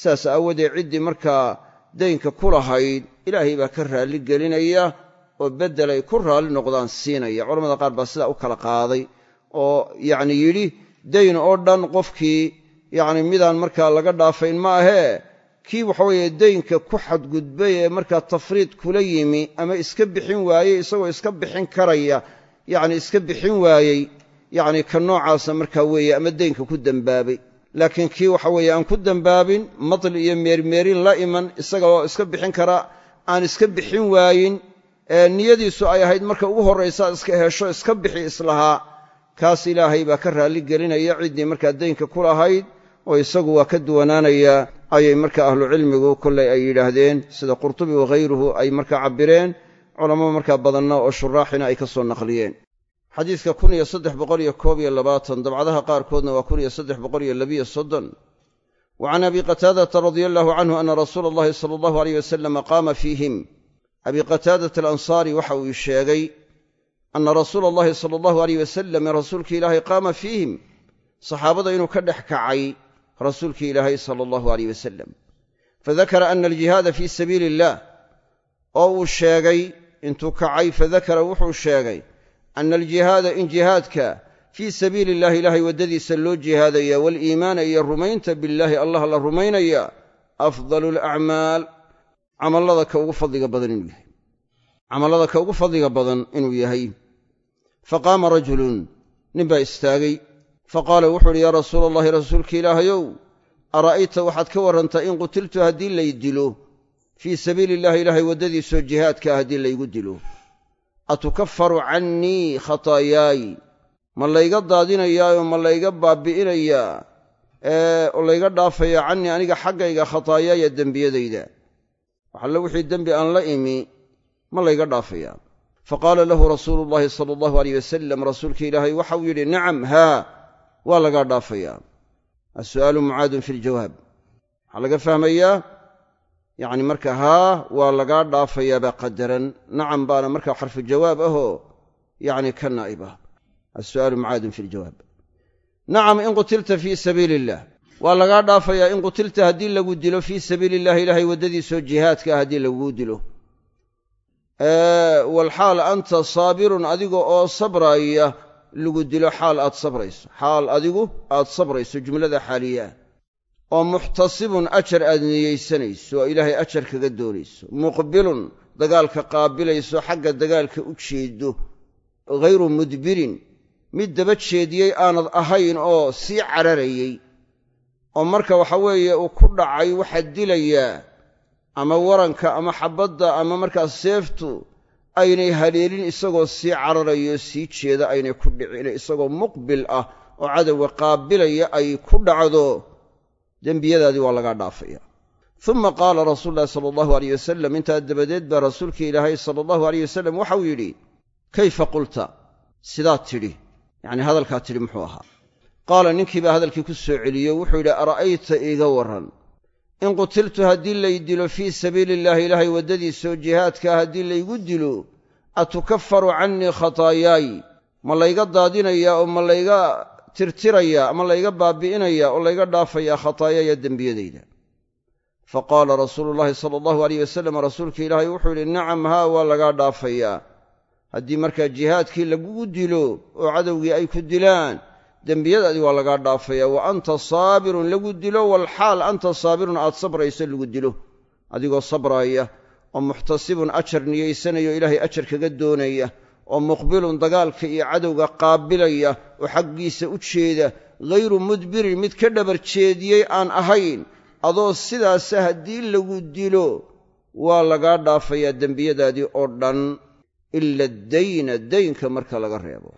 Saas aawadeed ciddii markaa daynka ku lahayd ilaahay baa ka raalli gelinaya oo beddel ay ku raalli noqdaan siinaya. Culamada qaar baa sidaa u kala qaaday oo yacni yidhi dayn oo dhan qofkii yacni midaan markaa laga dhaafayn ma ahee kii waxaweeye daynka ku xadgudbay ee markaa tafriid kula yimi ama iska bixin waayey isagoo iska bixin karaya yacni iska bixin waayey yacni ka noocaasa markaa weeye ama deynka ku dembaabay laakiin kii waxa weeye aan ku dembaabin matli iyo meermeerin la iman isaga oo iska bixin kara aan iska bixin waayin ee niyadiisu ay ahayd marka ugu horraysaa iska hesho iska bixi islahaa kaas ilaahay baa ka raalli gelinaya ciddii markaa deynka ku lahayd oo isagu waa ka duwanaanaya ayay marka ahlucilmigu kollay ay yidhaahdeen sida qurtubi wakhayruhu ay markaa cabbireen culamo markaa badanna oo shuraaxina ay ka soo naqliyeen. Xadiidka kun iyo saddex boqol iyo koob iyo labaatan dabcadaha qaarkoodna waa kun iyo saddex boqol iyo labiyo soddon. Wa can abi qataadata radia allahu canhu ana rasuula allahi sala allahu aleyh wasalama qaama fiihim. Abi qataadata alansaari waxa uu sheegay ana rasuula allahi sala allahu aleyh wasalam rasuulki ilaahay qaama fiihim. Saxaabada inuu ka dhex kacay rasuulkii ilaahay sala allahu aleyh wasalam fadakara ana aljihaada fii sabiili illah oo uu sheegay intuu kacay fadakara wuxuu sheegay ana aljihaada in jihaadka fii sabiili illahi ilaahay waddadiisa loo jihaadaya waaliimaana iyo rumaynta billaahi allah la rumaynaya afdalu alacmaal camallada ka ugu fadliga badan inuu yahay camallada ka ugu fadliga badan inuu yahay faqaama rajulun nin baa faqaala wuxuu uhi yaa rasuula allahi rasuulka ilaahayow ara'ayta waxaad ka warrantaa in qutiltu haddii lay dilo? Fii sabiili illahi ilaahay waddadiisoo jihaadka ah haddii laygu dilo. Atukafaru cannii khataayaay ma layga daadinayaayoo ma layga baabbi'inayaa oo layga dhaafayaa cannii aniga xaggayga khataayaaya dembiyadayda? Waxallo wixii dembi aan la imi ma layga dhaafayaa. Faqaala lahu rasuulu llaahi sala allahu aleyh wasalam rasuulka ilaahay waxauu yidhi nacam haa waa lagaa dhaafayaa assu'aalu mucaadun fi ljawaab waxaa laga fahmayaa yacni marka haa waa lagaa dhaafayaabaa qadaran. Nacam baana markaa xarfu jawaab ahoo yacni ka naa'ib ah assu'aalu mucaadun fi ljawaab nacam in qutilta fii sabiili illah waa lagaa dhaafayaa in qutilta haddii lagu dilo fii sabiili illahi ilaahay waddadiisoo jihaadka haddii lagu dilo. Walxaal anta saabirun adiga oo sabraaya lagu dilo xaal aad sabrayso. Xaal adigu aad sabrayso jumlada xaaliye oo muxtasibun ajar aad niyeysanayso oo ilaahay ajar kaga doonayso. Muqbilun dagaalka qaabilayso xagga dagaalka u jeedo ghayru mudbirin mid daba jeediyey aanad ahayn oo sii cararayey. Oo marka waxa weeye uu ku dhacay waxaad dilayaa ama waranka ama xabbadda ama markaas seeftu aynay haleelin isagoo sii cararayo sii jeeda aynay ku dhicin isagoo muqbil ah oo cadowga qaabilaya ay ku dhacdo dembiyadaadii waa lagaa dhaafaya. Uma qaala rasuulu llahi sala allahu aleyh wasalam intaa dabadeed baa rasuulkii ilaahay sala allahu aleyh wasalam waxauu yidhi kayfa qulta? Sidaad tidhi yacnii hadalkaa tidhi muxuu ahaa. Qaala ninkii baa hadalkii ku soo celiyo wuxuu yidhi ara'ayta iiga warran in qutiltu haddii lay dilo fii sabiili illahi ilaahay waddadiisoo jihaadkaa haddii laygu dilo atukafaru cannii khataayaay? Ma layga daadinayaa oo ma layga tirtirayaa ama layga baabi'inayaa oo layga dhaafayaa khataayaya dembiyadayda. Fa qaala rasuulu llaahi sala allahu aleyh wasalam rasuulka ilaahay wuxuu yidhi nacam haa waa lagaa dhaafayaa haddii markaa jihaadkii lagugu dilo oo cadowgii ay ku dilaan dembiyadaadii waa lagaa dhaafayaa wa anta saabirun lagu dilo walxaal anta saabirun aad sabrayso lagu dilo. Adigoo sabraaya oo muxtasibun ajar niyaysanayo ilaahay ajar kaga doonaya oo muqbilun dagaalka iyo cadowga qaabilaya oo xaggiisa u jeeda ghayru mudbirin mid ka dhabar jeediyey aan ahayn adoo sidaasa haddii lagu dilo waa lagaa dhaafayaa dembiyadaadii oo dhan ila dayna daynka marka laga reebo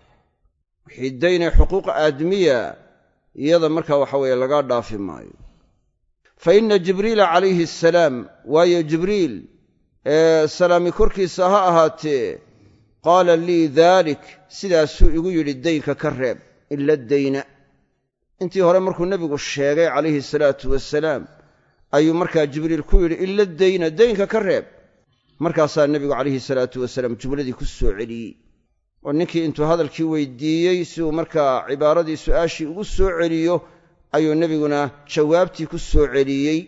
wixii daynay xuquuqa aadmiya iyada markaa waxa weeye lagaa dhaafi maayo. Fa inna jibriila calayhi asalaam waayo jibriil ee salaami korkiisa ha ahaatee qaala lii daalik sidaasuu igu yidhi daynka ka reeb ila dayna. Intii hore markuu nebigu sheegay calayhi salaatu wasalaam ayuu markaa jibriil ku yidhi ila dayna daynka ka reeb. Markaasaa nebigu calayhi salaatu wasalaam jumladii ku soo celiyey oo ninkii intuu hadalkii weydiiyey si uu markaa cibaaradii su'aashii ugu soo celiyo ayuu nebiguna jawaabtii ku soo celiyey.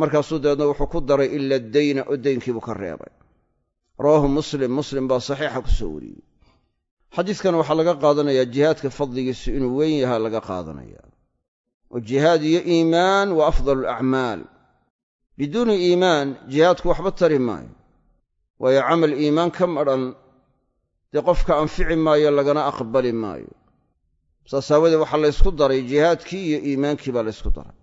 Markaasuu dabeedna wuxuu ku daray ila dayna oo daynkiibuu ka reebay. Rawaahu muslim. Muslim baa saxiixa ku soo wariyey. Xadiidkan waxaa laga qaadanayaa jihaadka fadligiisu inuu weyn yahaa laga qaadanaya oo jihaad iyo iimaan waa afdalu alacmaal biduuni iimaan jihaadku waxba tari maayo. Waayo camal iimaan ka madhan dee qofka anfici maayo lagana aqbali maayo. Saas aawadeed waxaa laysku daray jihaadkii iyo iimaankii baa laysku daray.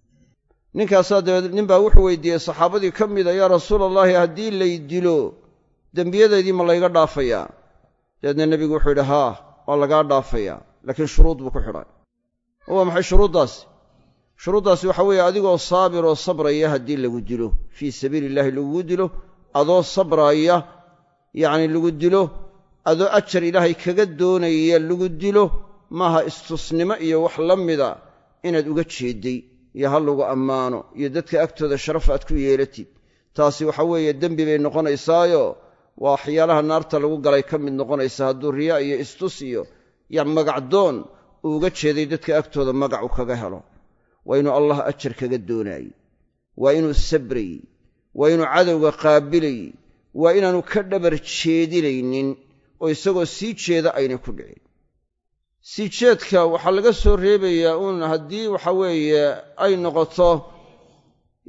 Ninkaasaa dabeed ninbaa wuxuu weydiiyey saxaabadii ka mida yaa rasuula allaahi haddii lay dilo dembiyadaydii ma layga dhaafayaa dabeedna nebigu wuxuu yidhi haa waa lagaa dhaafayaa laakiin shuruud buu ku xidhay. Waa maxay shuruuddaasi shuruuddaasi waxa weeye adigoo saabir oo sabraya haddii lagu dilo. Fii sabiili illaahi lagugu dilo adoo sabraaya yacni lagu dilo adoo ajar ilaahay kaga doonaya lagu dilo maaha istusnimo iyo wax la mida inaad uga jeedday iyo ha lagu ammaano iyo dadka agtooda sharaf aad ku yeelatid. Taasi waxa weeye dembi bay noqonaysaayo waa waxyaalaha naarta lagu galay ka mid noqonaysa hadduu riyaa iyo istus iyo ya magacdoon uu uga jeeday dadka agtooda magac u kaga helo. Waa inuu allah ajar kaga doonaayey waa inuu sabrayey waa inuu cadowga qaabilayey waa inaanu ka dhabar jeedinaynin oo isagoo sii jeeda aynay ku dhicin. Sii jeedka waxaa laga soo reebayaa uun haddii waxa weeye ay noqoto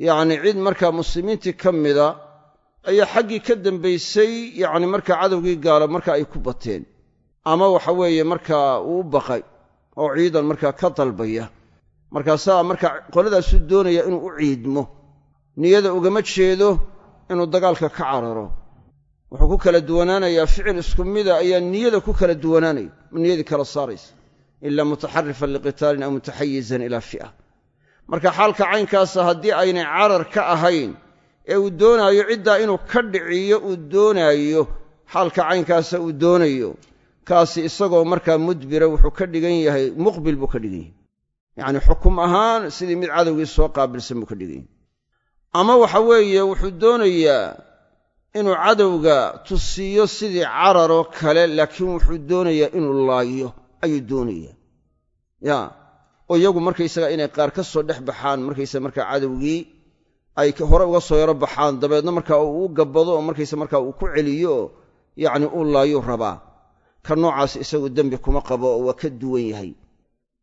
yacni cid markaa muslimiintii ka mida ayaa xaggii ka dambaysay yacni markaa cadowgii gaala marka ay ku bateen. Ama waxa weeye markaa uu u baqay oo ciidan markaa ka dalbaya. Markaasaa markaa qoladaasuu doonaya inuu u ciidmo. Niyada ugama jeedo inuu dagaalka ka cararo wuxuu ku kala duwanaanayaa ficil isku mida ayaa niyada ku kala duwanaanaya niyadii kala saaraysa. Ilaa mutaxarifan liqitaalin aw mutaxayizan ilaa fi'a. Marka xaalka caynkaasa haddii aynay carar ka ahayn ee uu doonaayo ciddaa inuu ka dhiciyo uu doonaayo xaalka caynkaasa uu doonayo kaasi isagoo markaa mudbira wuxuu ka dhigan yahay muqbil buu ka dhigan yahay. Yacni xukum ahaan sidii mid cadowgii soo qaabilsan buu ka dhigan yahay. Ama waxa weeye wuxuu doonayaa inuu cadowga tusiiyo sidii cararoo kale laakiin wuxuu doonayaa inuu laayo. Ayuu doonayaa. Ya. Oo iyagu markaysaga inay qaar ka soo dhex baxaan markaysa markaa cadowgii ay hore uga soo yaro baxaan dabeedna markaa uu u gabbado oo markaysa markaa uu ku celiyo oo yacni uu laayuu rabaa. Ka noocaas isagu dembi kuma qabo oo waa ka duwan yahay.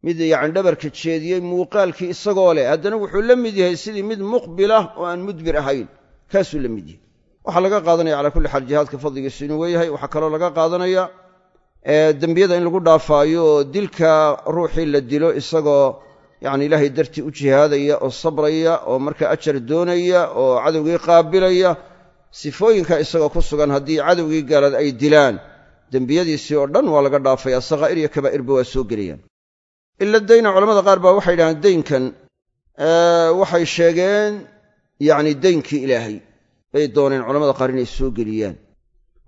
Mid yacni dhabarka jeediyey muuqaalkii isagoo leh haddana wuxuu la mid yahay sidii mid muqbilah oo aan mudbir ahayn. Kaasuu la mid yahay waxaa laga qaadanaya calaa kulli xaal jihaadka fadligiisu inuu weeyahay. Waxaa kaloo laga qaadanaya dembiyada in lagu dhaafaayo dilka ruuxii la dilo isagoo yacni ilaahay dartii u jihaadaya oo sabraya oo markaa ajar doonaya oo cadowgii qaabilaya sifooyinka isagoo ku sugan haddii cadowgii gaalad ay dilaan. Dembiyadiisii oo dhan waa laga dhaafaya sakhaa'ir iyo kabaa'irba waa soo gelayaan. Ila dayna culamada qaar baa waxay yidhahdeen daynkan waxay sheegeen yacni daynkii ilaahay bay dooneen culamada qaar inay soo geliyaan.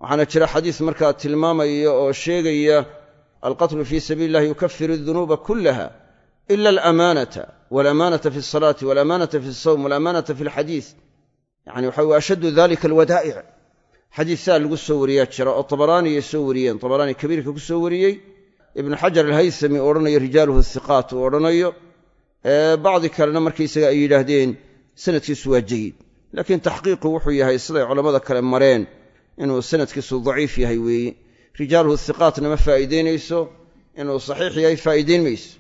Waxaana jira xadiis markaa tilmaamaya oo sheegaya alqatlu fii sabiili illahi yukafiru adunuuba kullaha ila alamaanata walamaanata fi alsalaati walamaanata fi alsawm walamaanata fi alxadiis yani waxa weye ashaddu dalika alwadaa'ic xadiisaa lagu soo wariyaa jira oo tabaraaniyay soo wariyeen. Tabaraani kabiirka ku soo wariyey ibnu xajar alhaysami uu odhanayo rijaaluhu hiqaat uu odhanayo. Bacdi kalena markaysaga ay yidhaahdeen sanadkiisu waa jayid laakiin taxqiiqu wuxuu yahay siday culammada kale mareen inuu sanadkiisu daciif yahay weeye. Rijaaluhu hiqaatna ma faa'iidaynayso inuu saxiix yahay faa'iidayn mayso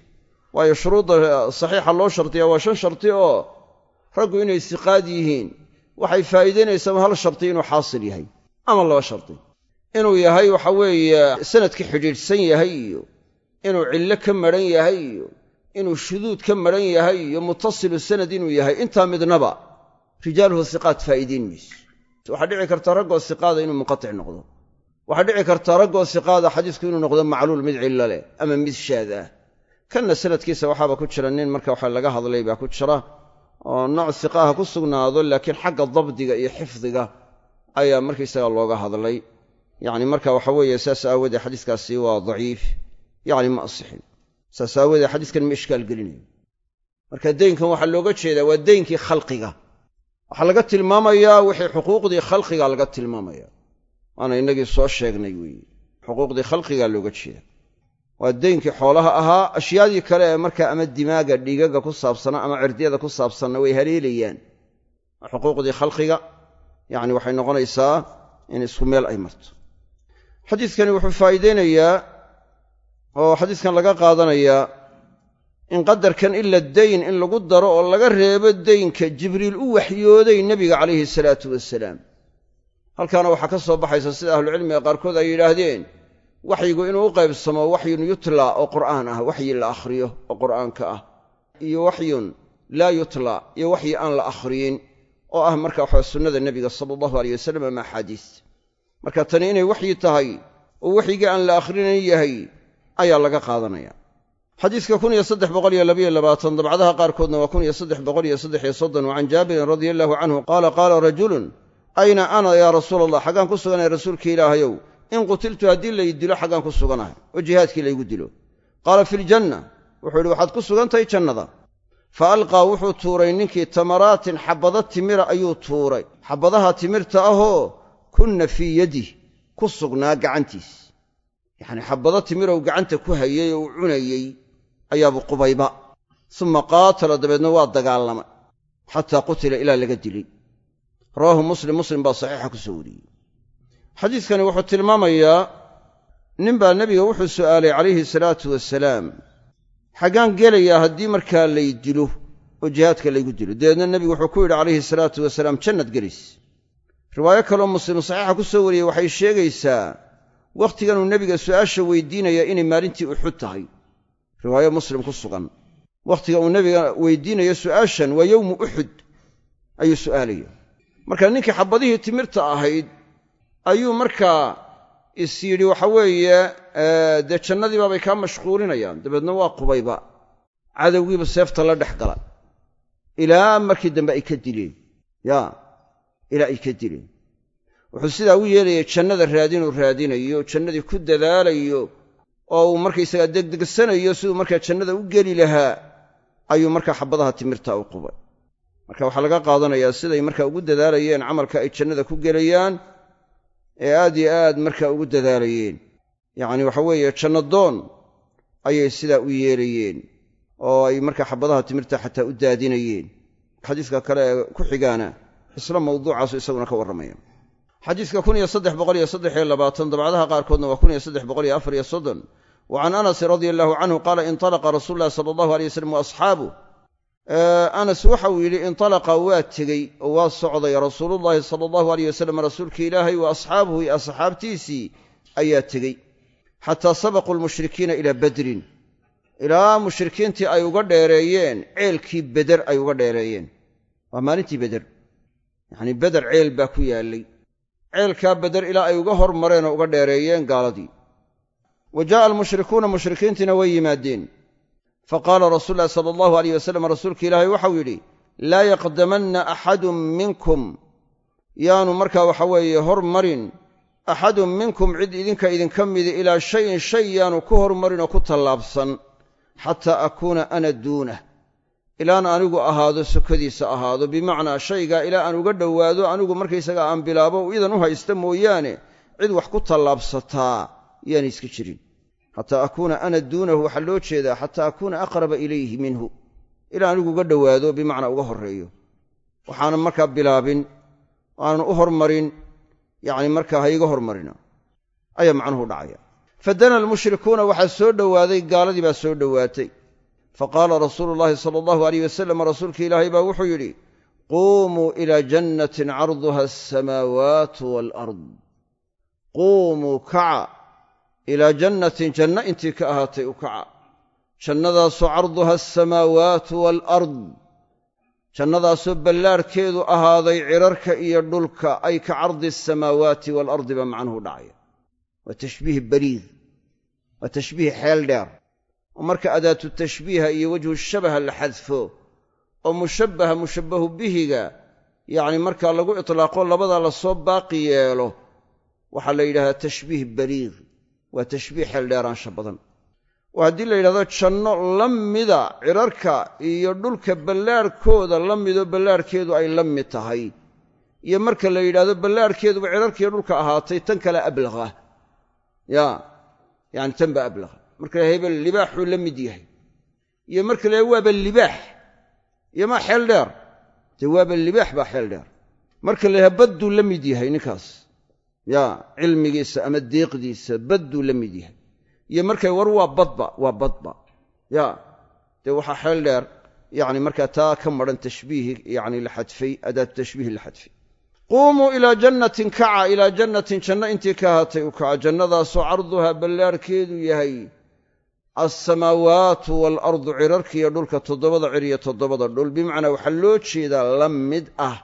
waayo shuruudda saxiixa loo shardiya waa shan sharti oo raggu inay siqaad yihiin. Waxay faa'iidaynaysaa hal sharti inuu xaasil yahay ama laba sharti. Inuu yahay waxa weeye sanadka xidhiidhsan yahay iyo inuu cillo ka maran yahay iyo inuu shuduud ka maran yahay iyo muttasilu sanad inuu yahay. Intaa midnaba rijaaluhu hiqaat faa'iidayn mayso waxaa dhici karta raggoo siqaada inuu munqatic noqdo. Waxaa dhici karta raggoo siqaada xadiisku inuu noqdo macluul mid cillo leh ama mid shaad ah kanna sanadkiisa waxaaba ku jira nin marka waxa laga hadlay baa ku jira oo nooc siqaaha ku sugnaado laakiin xagga dabdiga iyo xifdiga ayaa markaysaga looga hadlay. Yacni marka waxa weeye saas aawoodee xadiiskaasi waa daciif yacni ma asixin. Saas aawoodee xadiiskan ma ishkaal gelinayo. Marka deynkan waxaa looga jeedaa waa deynkii khalqiga waxaa laga tilmaamayaa wixii xuquuqdii khalqiga laga tilmaamaya. Waana innagii soo sheegnay weeye xuquuqdii khalqiga looga jeeda waa deynkii xoolaha ahaa ashyaadii kale ee markaa ama dimaaga dhiigaga ku saabsanaa ama cirdiyada ku saabsanna way haleelayaan xuquuqdii khalqiga yacni waxay noqonaysaa in isku meel ay marto. Xadiidkani wuxuu faa'iideynayaa oo xadiidkan laga qaadanayaa in qadarkan ila dayn in lagu daro oo laga reebo daynka jibriil u waxyooday nebiga calayhi salaatu wasalaam halkaana waxaa ka soo baxaysa sida ahlucilmiga qaarkood ay yidhaahdeen waxyigu inuu u qaybsamo waxyun yutla oo qur'aan ah waxyi la akhriyo oo qur'aanka ah iyo waxyun laa yutla iyo waxyi aan la akhriyin oo ah marka waxa sunnada nebiga sala allahu aleyh wasalam ama axaadiis. Marka tani inay waxyi tahay oo waxyigii aan la akhrinayn yahay ayaa laga qaadanaya xadiiska kun iyo saddex boqol iyo labayo labaatan dabcadaha qaarkoodna waa kun iyo saddex boqol iyo saddex iyo soddon wa can jaabirin radia allahu canhu qaala qaala rajulun ayna ana yaa rasuula allah xaggaan ku suganahay rasuulka ilaahayow in qutiltu haddii lay dilo xaggaan ku suganahay oo jihaadkii laygu dilo. Qaala fi ljanna wuxuu yidhi waxaad ku sugantahay jannada. Fa alqaa wuxuu tuuray ninkii tamaraatin xabbado timira ayuu tuuray xabbadaha timirta ahoo kunna fii yadih ku sugnaa gacantiis. Yacnii xabbado timirow gacanta ku hayay oo u cunayey ayaabuu qubayba suma qaatala dabeedna waa dagaalamay xataa qutila ilaa laga dilay. Rawaahu muslim muslim baa saxiixa ku soo wariyey. Xadiidkani wuxuu tilmaamayaa nin baa nebiga wuxuu su'aalay calayhi salaatu wasalaam xaggaan gelayaa haddii markaa lay dilo oo jihaadka laygu dilo. Dabeedna nebigu wuxuu ku yidhi calayhi salaatu wasalaam jannad gelis. Riwaayo kaloo muslim saxiixa ku soo wariyey waxay sheegaysaa wakhtiganuu nebiga su'aasha weydiinaya inay maalintii uxud tahay riwaayo muslim ku sugan. Wakhtiga uu nebiga weydiinayo su'aashan waa yowmu uxud ayuu su'aalaya marka ninkii xabbadihii timirta ahayd ayuu markaa is yidhi waxa weeye dee jannadii baabay kaa mashquulinayaan. Dabeedna waa qubayba. Cadowgiiba seefta la dhex gala. Ilaa markii dambe ay ka dileen. Ya ilaa ay ka dileen. Wuxuu sidaa u yeelayay jannada raadinuu raadinayo jannadii ku dadaalayo oo uu markaysagaa degdegsanayo siduu markaa jannada u geli lahaa ayuu markaa xabbadaha timirta u qubay. Marka waxaa laga qaadanayaa siday markaa ugu dadaalayeen camalka ay jannada ku gelayaan ee aad yo aad markaa ugu dadaalayeen. Yacni waxa weeye jannadoon ayay sidaa u yeelayeen oo ay markaa xabbadaha timirta xataa u daadinayeen. Xadiiska kale ee ku xigaana isla mawduucaasu isaguna ka warramaya xadiiska kun iyo saddex boqol iyo saddex iyo labaatan dabcadaha qaarkoodna waa kun iyo saddex boqol iyo afar iyo soddon. Wa can anasin radia allahu canhu qaala intalaqa rasuulu llahi sala allahu alay wasalam wa asxaabuh anas waxa uu yidhi intalaqa waa tegey oo waa socday. Rasuulullaahi sala allahu aleyh wasalam rasuulka ilaahay wa asxaabuhu iyo asxaabtiisii ayaa tegey. Xataa sabaquu lmushrikiina ilaa badrin. Ilaa mushrikiintii ay uga dheereeyeen ceelkii beder ay uga dheereeyeen. Waa maalintii beder yacnii beder ceel baa ku yaallay ceelkaa beder ilaa ay uga hormareen oo uga dheereeyeen gaaladii. Wa jaa'a almushrikuuna mushrikiintiina way yimaadeen. Faqaala rasuulu llahi sala allahu aleyh wasalam rasuulka ilaahay waxau yidhi laa yaqdamanna axadun minkum. Yaanu markaa waxa weeye hormarin axadun minkum cid idinka idinka midi ilaa shayin shay yaanu ku hormarin oo ku tallaabsan xataa akuuna ana duunah ilaan anigu ahaado sokadiisa ahaado bimacnaa shaygaa ilaa aan uga dhowaado anigu markaysaga aan bilaabo idan u haysta mooyaane cid wax ku tallaabsataa yaana iska jirin. Xataa akuuna ana duunahu waxaa loo jeedaa xataa akuuna aqraba ilayhi minhu. Ilaa anigu uga dhowaado bimacnaa uga horreeyo. Waxaanan markaa bilaabin aanan u hormarin yacni markaa ha iga hormarina. Ayaa macnuhu dhacaya. Fadana almushrikuuna waxaa soo dhowaaday gaaladii baa soo dhowaatay faqaala rasuulu llaahi sala allahu aleyh wasalam rasuulka ilaahay baa wuxuu yidhi quumuu ilaa jannatin carduha alsamaawaatu waalard quumuu kaca ilaa jannatin janno intii ka ahaatay u kaca jannadaasoo carduha alsamaawaatu waalard jannadaasoo ballaarhkeedu ahaaday cirarka iyo dhulka ay ka cardi asamaawaati waalardi baa macnuhu dhacaya waa tashbiih baliid waa oo marka adaatu tashbiiha iyo wejhu shabaha la xadfo oo mushabbaha mushabbahu bihiga yacni markaa lagu itlaaqo labadaa la soo baaqi yeelo waxaa la yidhahdaa tashbiih baliid waa tashbiih xeel dheeraansha badan. Oo haddii la yidhahdo janno la mida cirarka iyo dhulka ballaarhkooda la midoo ballaarhkeedu ay la mid tahay. Iyo marka la yidhahdo ballaarhkeeduba cirarkiiyo dhulka ahaatay tan kale ablaqa ya tan baa ablaqa marka hebel libaaxuu la mid yahay. Iyo marka la waaba libaax iyo maa xeel dheer. Dee waaba libaax baa xeel dheer. Marka la badduu la mid yahay ninkaas yaa cilmigiisa ama deeqdiisa badduu la mid yahay. Iyo markay war waa badba waa badba. Yaa dee waxaa xeel dheer yacni markaa taa ka madhan tashbiihi yacni la xadfay adaatu tashbiihi la xadfay. Quumuu ilaa jannatin kaca ilaa jannatin janno intii ka ahaatay u kaca jannadaasoo carduhaa ballaarhkeedu yahay alsamaawaatu waalardu cirarkiiyo dhulka toddobada cir iyo toddobada dhul. Bimacnaa waxaa loo jeedaa la mid ah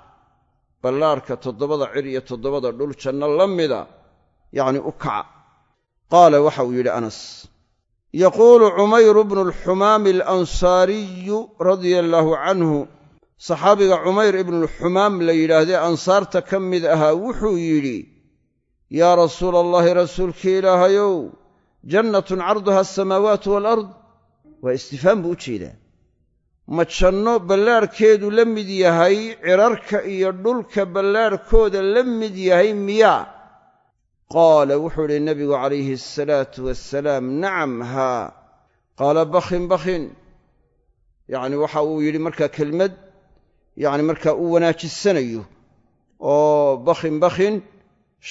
ballaarhka toddobada cir iyo toddobada dhul janno la mida yacni u kaca. Qaala waxa uu yidhi anas yaquulu cumayru bnu alxumaami alansaariyu radia allaahu canhu. Saxaabiga cumayr ibnualxumaam la yidhaahdee ansaarta ka mid ahaa wuxuu yidhi yaa rasuula allaahi rasuulkii ilaahayow jannatun carduha asamaawaatu waalard waa istifhaam buu u jeedaa. Ma janno ballaarhkeedu la mid yahay cirarka iyo dhulka ballaarhkooda la mid yahay miyaa? Qaala wuxuu idhi nebigu calayhi asalaatu wasalaam nacam haa. Qaala bakhin bakhin. Yacni waxa uu yidhi markaa kelmad yacni markaa uu wanaajisanayo. Oo bakhin bakhin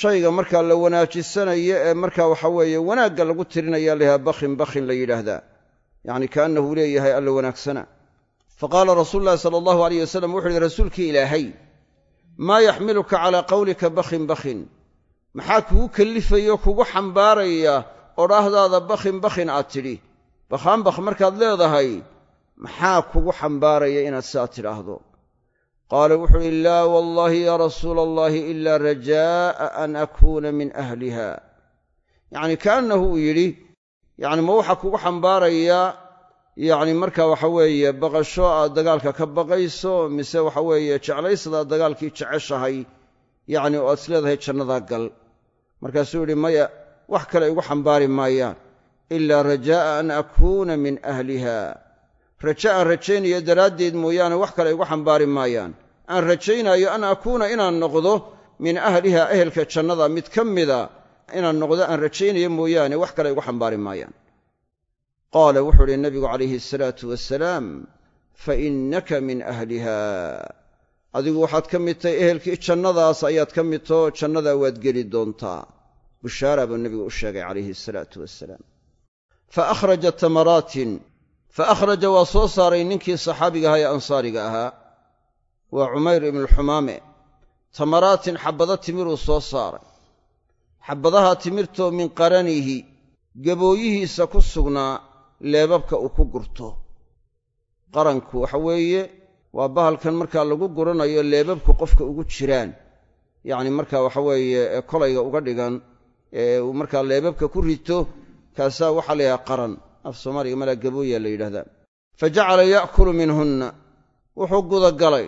shayga markaa la wanaajisanayo ee markaa waxa weeye wanaagga lagu tirinaya layahaa bakhin bakhin la yidhaahdaa. Yacni kaannahu leeyahay alla wanaagsana. Faqaala rasuulu llahi sala allahu alayh wasalam wuxu uhi rasuulkii ilaahay maa yaxmiluka calaa qawlika bakhin bakhin? Maxaa kugu kellifayo kugu xambaaraya odhaahdaada bakhin bakhin aad tidhi? Bakhaanbakh markaad leedahay maxaa kugu xambaaraya inaad sidaa tidhaahdo qaala wuxuu uhi laa wallaahi yaa rasuula allahi ilaa rajaa'a an akuuna min ahliha. Yacni kaannahu uu yidhi yacni ma waxaa kugu xambaaraya yacni marka waxa weeye baqasho aad dagaalka ka baqayso mise waxa weeye jeclaysadaad dagaalkii jeceshahay yacni oo aad is leedahay jannadaa gal. Markaasuu yidhi maya wax kale igu xambaari maayaan. Ilaa rajaa'a an akuuna min ahliha. Raje aan rajaynayo daraaddeed mooyaane wax kale igu xambaari maayaan aan rajaynaayo an akuuna inaan noqdo min ahliha ehelka jannada mid ka mida inaan noqdo aan rajaynayo mooyaane wax kale igu xambaari maayaan. Qaala wuxuu uhi nabigu calayhi asalaatu wasalaam fa innaka min ahliha. Adigu waxaad ka mid tahay ehelkii jannadaas ayaad ka mid tao jannadaa waad geli doontaa. Bushaara buu nebigu u sheegay calayhi asalaatu wasalaam fa akhraja tamaraatin fa akhraja waa soo saaray ninkii saxaabiga ahaa ee ansaariga ahaa waa cumayr ibnuxumaame tamaraatin xabbado timiruu soo saaray. Xabbadaha timirtoo min qaranihi gabooyihiisa ku sugnaa leebabka uu ku gurto. Qaranku waxa weeye waa bahalkan markaa lagu guranayo leebabku qofka ugu jiraan. Yacni markaa waxa weeye kolayga uga dhigan ee uu markaa leebabka ku rito kaasaa waxaa la qaran. Af soomaaliga malaa gabooyaa la yidhahdaa. Fa jacala ya'kulu minhunna. Wuxuu gudagalay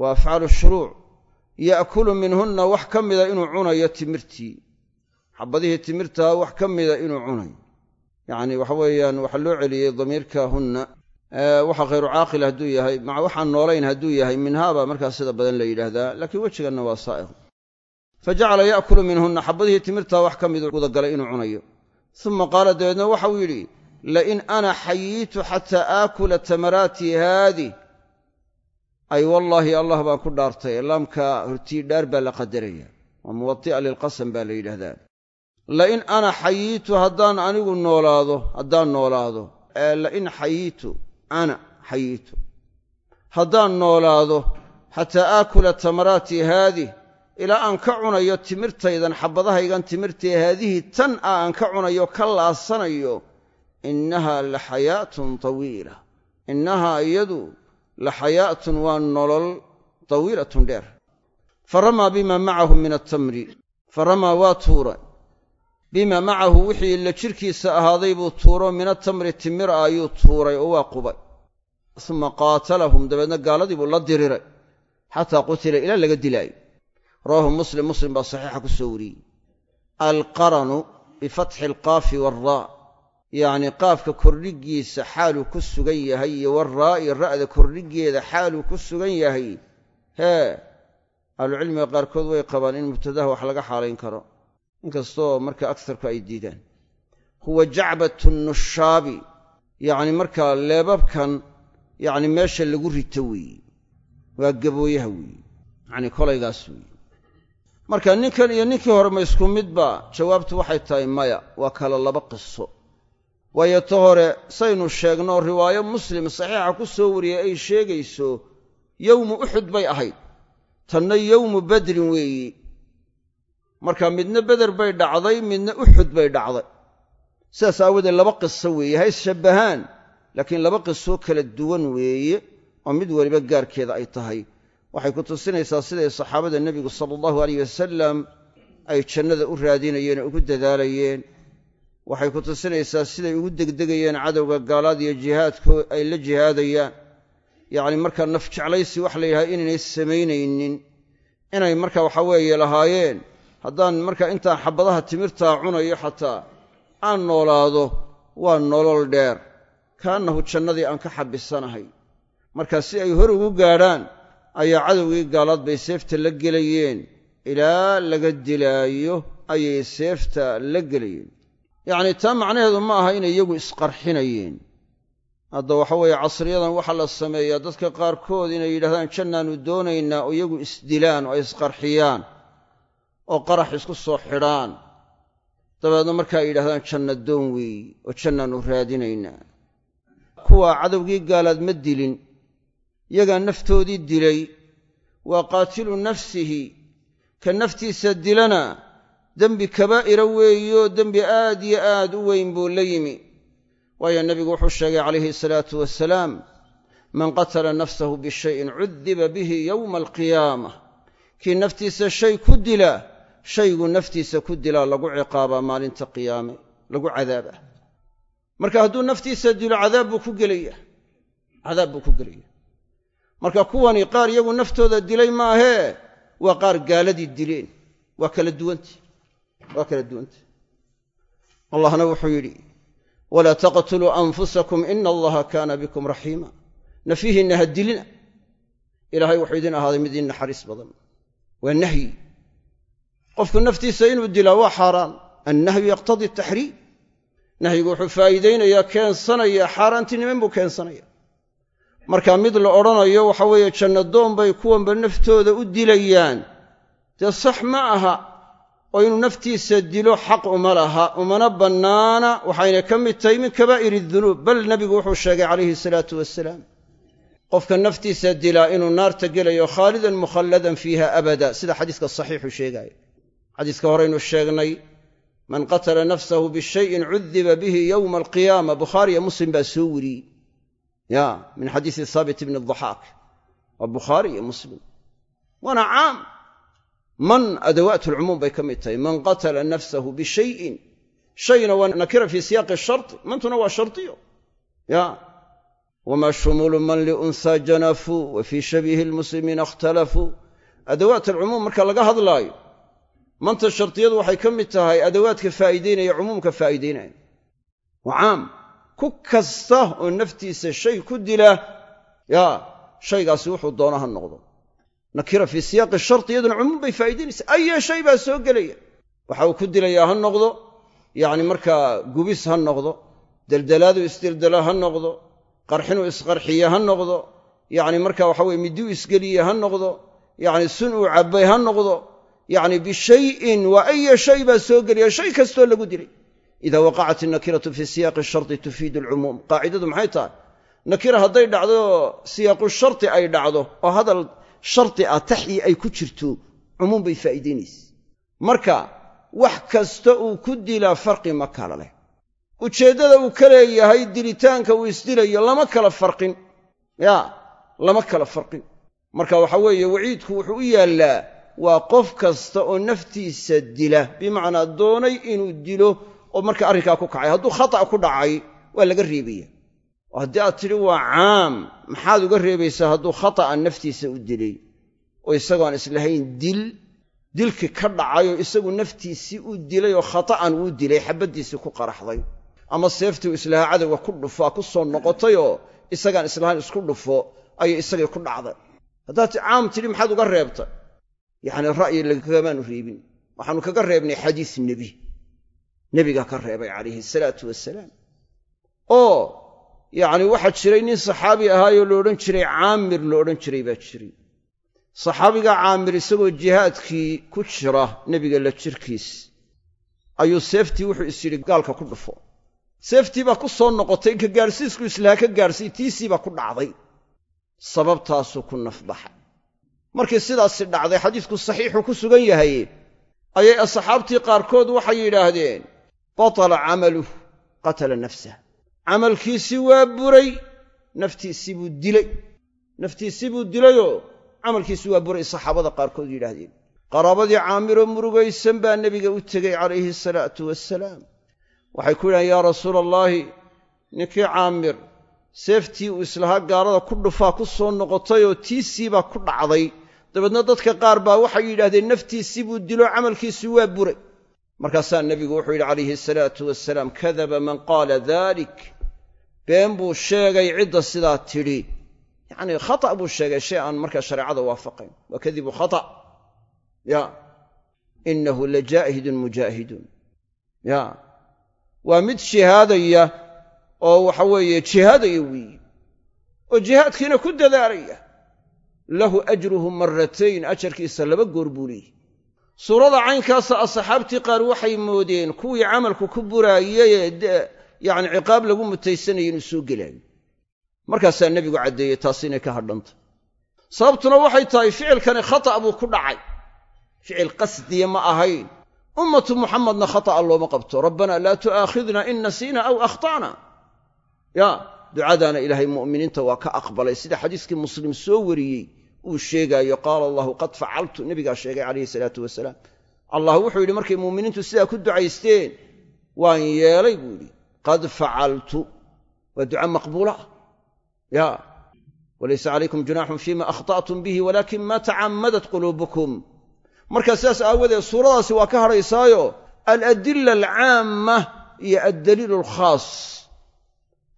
waa afcaalu shuruuc ya'kulu minhunna wax ka mida inuu cunayo timirtii. Xabbadihii timirtaa wax ka mida inuu cunayo yacni waxa weeyaan waxaa loo celiyey damiirka hunna waxa khayru caaqil hadduu yahay maca waxaan noolayn hadduu yahay minhaabaa markaa sida badan la yidhaahdaa laakiin wejiganna waa saa'iq fa jacala ya'kulu minhunna xabbadihii timirtaa wax ka miduu gudagalay inuu cunayo. Uma qaala dabeedna waxau yidhi lain ana xayiitu xataa aakula tamaraatii haadih ay wallaahi allah baan ku dhaartay. Laamka hortii dhaar baa la qadaraya. Waa muwati'a lilqasam baa la yidhahdaa lain ana xayiitu haddaan anigu noolaado haddaan noolaado. Lain xayiitu ana xayiitu. Haddaan noolaado xataa aakula tamaraatii haadih ilaa aan ka cunayo timirtaydan xabbadahaygan timirtae haadihii tan ah aan ka cunayo ka laasanayo innahaa la xayaatun tawiila. Innahaa iyadu la xayaatun waa nolol tawiilatun dheer. Fa ramaa bimaa macahu min altamri fa ramaa waa tuuray bimaa macahu wixii la jirkiisa ahaaday buu tuuro. Min atamri timira ayuu tuuray oo waa qubay. Uma qaatalahum. Dabeedna gaaladii buu la diriray xataa qutila ilaa laga dilaayo. Rawaahu muslim. Muslim baa saxiixa ku soo wariyey. Alqaranu bifatxi alqaafi waaraa yacnii qaafka kordhigiisa xaaluu ku sugan yahay iyo waraa'i ra'da kordhigeeda xaaluu ku sugan yahay hee ahlucilmiga qaarkood way qabaan in mubtadaha wax laga xaalayn karo. Inkastoo marka agsarku ay diidaan. Huwa jacbatu nushaabi yacni markaa leebabkan yacni meesha lagu rito weeye waa gabooyaha weeye yacni kolaygaas weeye marka ninkan iyo ninkii hore ma isku midba jawaabtu waxay tahay maya waa kala laba qiso waayo ta hore saynu sheegno riwaayo muslim saxiixa ku soo wariyey ay sheegayso yowmu uxud bay ahayd. Tanna yowmu badrin weeyi. Marka midna beder bay dhacday midna uxud bay dhacday. Sidaas aawadeed laba qiso weeye ha isshabbahaan laakiin laba qisoo kala duwan weeye oo mid weliba gaarkeeda ay tahay. Waxay ku tusinaysaa siday saxaabada nebigu sala allahu alayh wasalam ay jannada u raadinayeen oo ugu dadaalayeen waxay ku tusinaysaa siday ugu degdegayeen cadowga gaalaad iyo jihaadko ay la jihaadayaan. Yacni markaa naf jeclaysi wax la inaynay samaynaynin inay marka waxa weeye lahaayeen haddaan marka intaan xabadaha timirtaa cunayo xataa aan noolaado waa nolol dheer. Kaannahu jannadii aan ka xabbisanahay. Marka si ay hor ugu gaadhaan ayaa cadowgii gaalaad bay seefta la gelayeen. Ilaa laga dilaayo ayay seefta la gelayeen yacni taa macnaheedu ma aha inay iyagu isqarxinayeen. Hadda waxa weeye casriyadan waxaa la sameeyaa dadka qaarkood inay yidhahdaan jannaannu doonaynaa oo iyagu isdilaan oo ay isqarxiyaan oo qarax isku soo xidhaan. Dabeedna markaa yidhahdaan janna doon weeyi oo jannaannu raadinaynaa. Kuwaa cadowgii gaalaad ma dilin yagaa naftoodii dilay. Waa qaatilu nafsihi ka naftiisa dilana dembi kabaa'ira weeyo dembi aad iyo aad u weyn buu la yimi. Waayo nebigu wuxuu sheegay calayhi salaatu wasalaam man qatala nafsahu bishayin cudiba bihi yowma alqiyaamah. Kii naftiisa shay ku dila shaygu naftiisa ku dilaa lagu ciqaabaa maalinta qiyaame lagu cadaabah marka hadduu naftiisa dilo cadaab buu ku gelaya. Cadaab buu ku gelaya. Marka kuwani qaar iyagu naftooda dilay maahee waa qaar gaaladii dileen waa kala duwanta waa kala duwanta. Allahna wuxuu yidhi walaa taqtuluu anfusakum ina allaha kaana bikum raxiima. Nafyihiinna ha dilina. Ilaahay wuxuu idin ahaaday mid iin naxariis badan. Waa nahyi. Qofku naftiisa inuu dilaa waa xaaraan. Annahyu yaqtadii taxriim nahyigu wuxuu faa'iidaynayaa keensanayaa xaaraantiniman buu keensanaya marka mid la odhanayo waxa weeye jannadoon bay kuwanba naftooda u dilayaan. Dee sax ma aha oo inuu naftiisa dilo xaq uma laha umana bannaana waxayna ka mid tahay min kabaa'iri dunuub bal nebigu wuxuu sheegay calayhi salaatu wasalaam qofka naftiisa dilaa inuu naarta gelayo khaalidan mukhalladan fiiha abada. Sida xadiiska saxiixu sheegaayo xadiiska horeynu sheegnay man qatala nafsahu bishayin cudiba bihi yowma alqiyaama. Bukhaariyo muslim baa soo weriyey ya min xadiisi haabit bni daxaak waa bukhaari iyo muslim. Waana caam man adawaat lcumuum bay ka mid tahay. Man qatala nafsahu bishayin. Shayna waa nakira fii siyaaqi sharti mantuna waa shardiyo ya. Wma shumuulu man liunhaa janafuu wa fii shabiihi lmuslimiina ikhtalafuu adawaat alcumuum marka laga hadlaayo manta shardiyadu waxay ka mid tahay adawaadka faa'iideynaya cumuumka faa'iideynaya. Waa caam ku kasta oo naftiisa shay ku dila yaa shaygaasi wuxuu doona ha noqdo nakira fii siyaaqi sharti iyaduna cumuum bay faa'idaynaysa aya shay baa soo gelaya? Waxa uu ku dilayaa ha noqdo yacni markaa gubis ha noqdo deldelaadu isdeldela ha noqdo qarxinuu isqarxiye ha noqdo yacni marka waxa weye miduu isgeliye ha noqdo yacni sun uu cabbay ha noqdo yacni bishayin waa aya shay baa soo gelaya? Shay kastoo lagu dilay. Ida waqacat innakiratu fii siyaaqi sharti tufiidu alcumuum qaacidadu maxay tahay? Nakira hadday dhacdo siyaaqu sharti ay dhacdo oo hadal sharti ah taxyi ay ku jirto cumuum bay faa'iidaynaysa marka wax kasta uu ku dilaa farqi ma kala leh. Ujeeddada uu ka leeyahay dilitaanka uu isdilayo lama kala farqin. Yaa lama kala farqin. Marka waxa weeye waciidku wuxuu u yaallaa waa qof kasta oo naftiisa dila bimacnaa doonay inuu dilo oo marka arrinkaa ku kacay. Hadduu khata' ku dhacay waa laga reebaya oo haddii aad tidhi waa caam maxaad uga reebaysaa hadduu khata'an naftiisa u dilay oo isagoon islahayn dil dilkii ka dhacayoo isagu naftiisii u dilay oo khata'an uu dilay xabaddiisii ku qaraxday ama seeftii u islahaa cadowga ku dhufaa ku soo noqotayoo isagaan islahayn isku dhufo ayay isagii ku dhacday. Haddaad caam tidhi maxaad uga reebtay? Yacni ra'yi lagamaanu reebin. Waxaanu kaga reebnay xadiis nebi. Nebigaa ka reebay calayhi salaatu wasalaam yacni waxaa jiray nin saxaabi ahaayoo la odhan jiray caamir la odhan jiray baa jiray. Saxaabiga caamir isagoo jihaadkii ku jira nebiga la jirkiis. Ayuu seeftii wuxuu is yidhi gaalka ku dhufo. Seeftii baa ku soo noqotay ka gaadhsiisku islaha ka gaadhsiy tiisii baa ku dhacday. Sababtaasuu ku nafbaxay markii sidaasi dhacday xadiisku saxiixu ku sugan yahay. Ayay asxaabtii qaarkood waxay yidhaahdeen batala camaluh qatala nafsah camalkiisii waa buray naftiisii buu dilay. Naftiisii buu dilayoo camalkiisii waa buray saxaabada qaarkood yidhaahdeen. Qaraabadii caamiroo murugaysan baa nebiga u tegey calayhi salaatu wasalaam waxay ku yidhahdeen yaa rasuula allaahi ninkii caamir seeftii uu islahaa gaalada ku dhufaa ku soo noqotayoo tiisii baa ku dhacday. Dabeedna dadka qaar baa waxay yidhahdeen naftiisii buu dilo camalkiisii waa buray. Markaasaa nebigu wuxuu yidhi calayhi salaatu wasalaam kadaba man qaala dalik been buu sheegay cidda sidaa tidhi. Yacnii khata' buu sheegay shay aan markaa shareecada waafaqayn. Waa kadibu khata' ya. Innahu la jaahidun mujaahidun. Ya. Waa mid jihaadaya oo waxa weeye jihaadaya weeye. Oo jihaadkiina ku dadaalaya lahu ajruhu marratayn ajarkiisa laba goor buu leeyihi suurada caynkaasa asxaabtii qaar waxay moodeen kuwii camalku ku buraayeyee yacni ciqaab lagu mutaysanayay inuu soo gelaayo markaasaa nebigu caddeeyey taas inay ka hadhanta. Sababtuna waxay tahay ficilkani khata' buu ku dhacay. Ficil qasdiya ma ahayn. Ummatu muxammadna khata'a looma qabto. Rabbanaa laa tu'aakhidna in nasiina aw akhta'na. Ya ducadaana ilaahay mu'miniinta waa ka aqbalay. Sida xadiiskii muslim soo wariyey uu sheegaayo qaala allahu qad facaltu nebigaa sheegay calayhi salaatu wasalaam. Allah wuxuu yidhi markay muuminiintu sidaa ku ducaysteen waan yeelay buu yidhi qad facaltu waa duca maqbuula ah ya walaysa calaykum junaaxun fima akhta'tum bihi walaakin ma tacammadat quluubukum markaa sidaas aawadeed suuradaasi waa ka hadhaysaayo aladila alcaamma iyo addaliilu alkhaas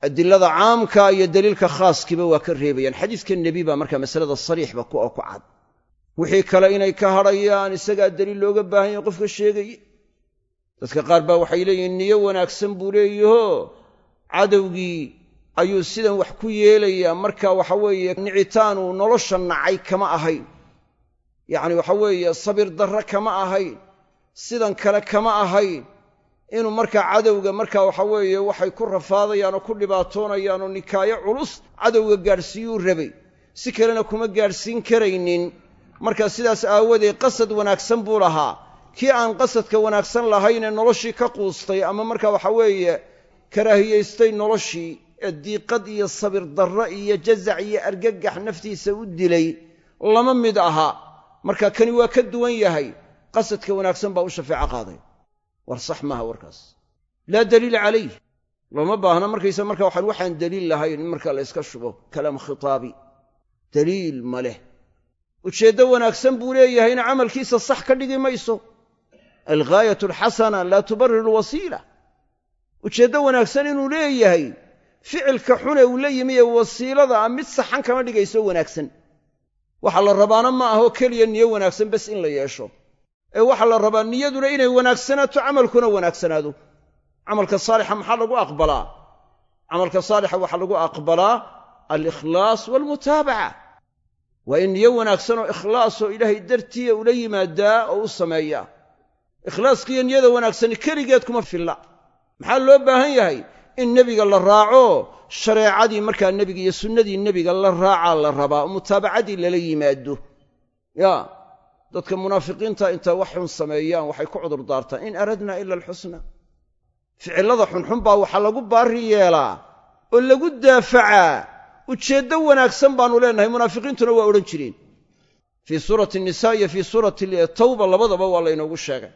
adilada caamka iyo daliilka khaaskiiba waa ka reebayaan xadiiska nebi baa markaa masalada sariixba ku oo ku cad wixii kale inay ka hadhayaan isagaa daliil looga baahan yahay qofka sheegaya dadka qaar baa waxay leeyihiin niyo wanaagsan buu leeyaho cadowgii ayuu sidan wax ku yeelayaa. Marka waxa weeye nicitaanuu nolosha nacay kama ahayn. Yacni waxa weeye sabir darre kama ahayn. Sidan kale kama ahayn. Inuu markaa cadowga markaa waxa weeye waxay ku rafaadayaan oo ku dhibaatoonayaan oo nikaayo culus cadowga gaadhsiiyuu rabay. Si kalena kuma gaadhsiin karaynin. Marka sidaas aawadeed qasad wanaagsan buu lahaa kii aan qasadka wanaagsan lahaynee noloshii ka quustay ama marka waxa weeye karaahiyaystay noloshii ee diiqad iyo sabir darro iyo jazac iyo argagax naftiisa u dilay lama mid aha. Marka kani waa ka duwan yahay qasadka wanaagsan baa u shafeeco qaaday. War sax maaha warkaas. Laa daliila calayh. Looma baahna markaysa marka waxaan waxaan daliil lahayn in marka la yska shubo kalaam khitaabi. Daliil ma leh. Ujeeddo wanaagsan buu leeyahayna camalkiisa sax ka dhigi mayso alghaayatu alxasana laa tubarir alwasiila ujeeddo wanaagsan inuu leeyahay ficilka xune uu la yimi ee wasiilada a mid saxan kama dhigayso wanaagsan waxaa la rabaana ma ahoo keliya niyo wanaagsan bes in la yeesho ee waxaa la rabaa niyaduna inay wanaagsanaato camalkuna wanaagsanaado camalka saalixa maxaa lagu aqbalaa camalka saalixa waxaa lagu aqbalaa alikhlaas waalmutaabaca waa in niyo wanaagsan oo ikhlaasoo ilaahay dartiiya ula yimaadaa oo u sameeyaa ikhlaaskiiyo niyada wanaagsani keligeed kuma filla. Maxaa loo baahan yahay? In nebiga la raaco shareecadii markaa nebiga iyo sunnadii nebiga la raacaa la rabaa mutaabacadii lala yimaado. Ya dadka munaafiqiinta intay wax xun sameeyaan waxay ku cudur daartaan in aradna ila alxusna. Ficillada xunxun baa waxaa lagu baari yeelaa oo lagu daafacaa. Ujeeddo wanaagsan baannu leenahay munaafiqiintuna waa odhan jireen. Fii suurati nisa iyo fii suurati tawba labadaba waa laynoogu sheegay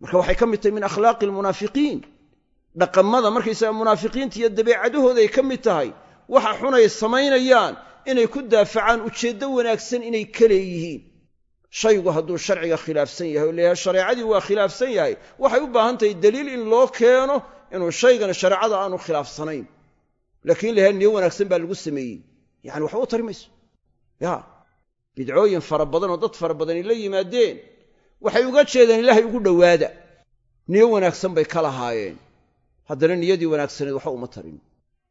marka waxay ka mid tahay min akhlaaqi almunaafiqiin. Dhaqamada markaysaga munaafiqiinta iyo dabeecadahooday ka mid tahay waxa xunay samaynayaan inay ku daafacaan ujeeddo wanaagsan inay ka leeyihiin. Shaygu hadduu sharciga khilaafsan yahay oo leeyahay shareecadii waa khilaafsan yahay waxay u baahan tahay daliil in loo keeno inuu shaygan shareecada aanu khilaafsanayn. Laakiin layahay niyo wanaagsan baa lagu sameeyey. Yacani waxba u tari mayso. Ya bidcooyin fara badan oo dad fara badani la yimaadeen waxay uga jeedeen ilaahay ugu dhowaada. Niyo wanaagsan bay ka lahaayeen. Haddana niyadii wanaagsaneed waxba uma tarin.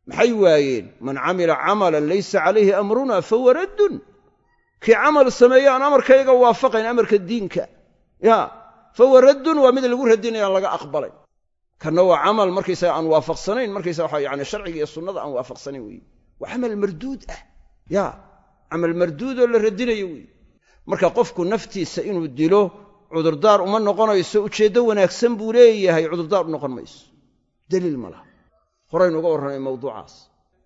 Maxay waayeen? Man camila camalan laysa calayhi amruna fahuwa raddun. Kii camal sameeye aan amarkayga waafaqayn amarka diinka. Ya fahuwa raddun waa mid lagu radinaya aan laga aqbalay. Kanna waa camal markaysaga aan waafaqsanayn markaysaga waxa yani sharciga iyo sunnada aan waafaqsanayn weeye waa camal marduud ah. Ya camal marduud oo la radinayo weeye marka qofku naftiisa inuu dilo cudurdaar uma noqonayso ujeeddo wanaagsan buu leeyahay cudurdaar u noqon mayso. Daliil ma laha. Horaynu uga warrannay mawduucaas.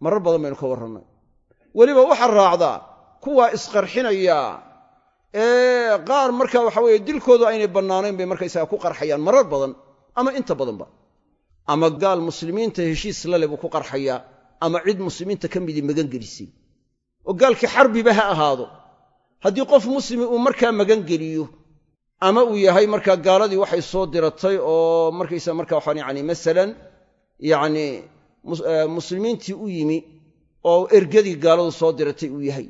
Marar badan baynu ka warrannay weliba waxaa raacdaa kuwaa isqarxinaya ee qaar marka waxa weeye dilkoodu aynay bannaanayn bay markaysaga ku qarxayaan marar badan ama inta badanba. Ama gaal muslimiinta heshiis lale buu ku qarxayaa ama cid muslimiinta ka midii magan gelisay oo gaalkii xarbiba ha ahaado. Haddii qof muslimi uu markaa magan geliyo ama uu yahay markaa gaaladii waxay soo diratay oo markaysa marka waxaan yani masalan yacni muslimiintii u yimi oo ergadii gaaladu soo diratay uu yahay.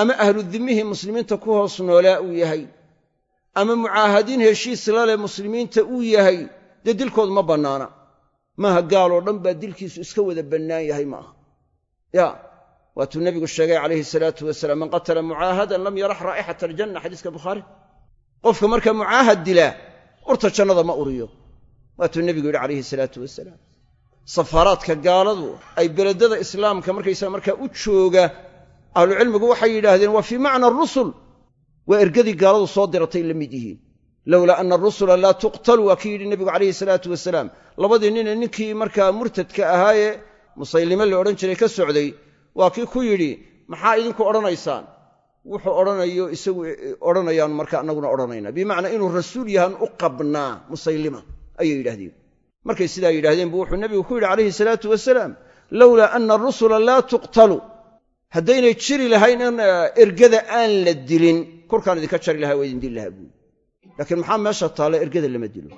Ama ahlu dimmihii muslimiinta ku hoos noolaa uu yahay. Ama mucaahadiin heshiis laleh muslimiinta uu yahay. Dee dilkood ma bannaana. Maaha gaaloo dhan baa dilkiisu iska wada bannaan yahay ma aha ya waatuu nebigu sheegay calayhi salaatu wasalaam man qatala mucaahadan lam yarax raa'ixata aljanna xadiiska bukhaari qofka markaa mucaahad dilaa urta jannada ma uriyo. Waatuu nebigu yidhi calayhi salaatu wasalaam safaaraadka gaaladu ay beledada islaamka markaysaa markaa u jooga ahlucilmigu waxay yidhaahdeen waa fii macna arusul waa ergadii gaaladu soo diratay la mid yihiin. Lowlaa ana arusula laa tuqtalu waa kii yidhi nebigu calayhi salaatu wasalaam labadii nine ninkii markaa murtadka ahaayee musaylime la odhan jiray ka socday waa kii ku yidhi maxaa idinku odhanaysaan wuxuu odhanayo isagu odhanayaan marka annaguna odhanayna. Bimacnaa inuu rasuul yahaan u qabnaa musaylima ayay yidhahdeen markay sidaa yidhahdeen buu wuxuu nebigu ku yidhi calayhi salaatu wasalaam lowlaa ana arusula laa tuqtalu. Haddaynay jiri lahayn in ergada aan la dilin korkaan idinka jari lahaa waa idin dili lahaa buui laakiin maxaa meesha taalla ergada lama dilo?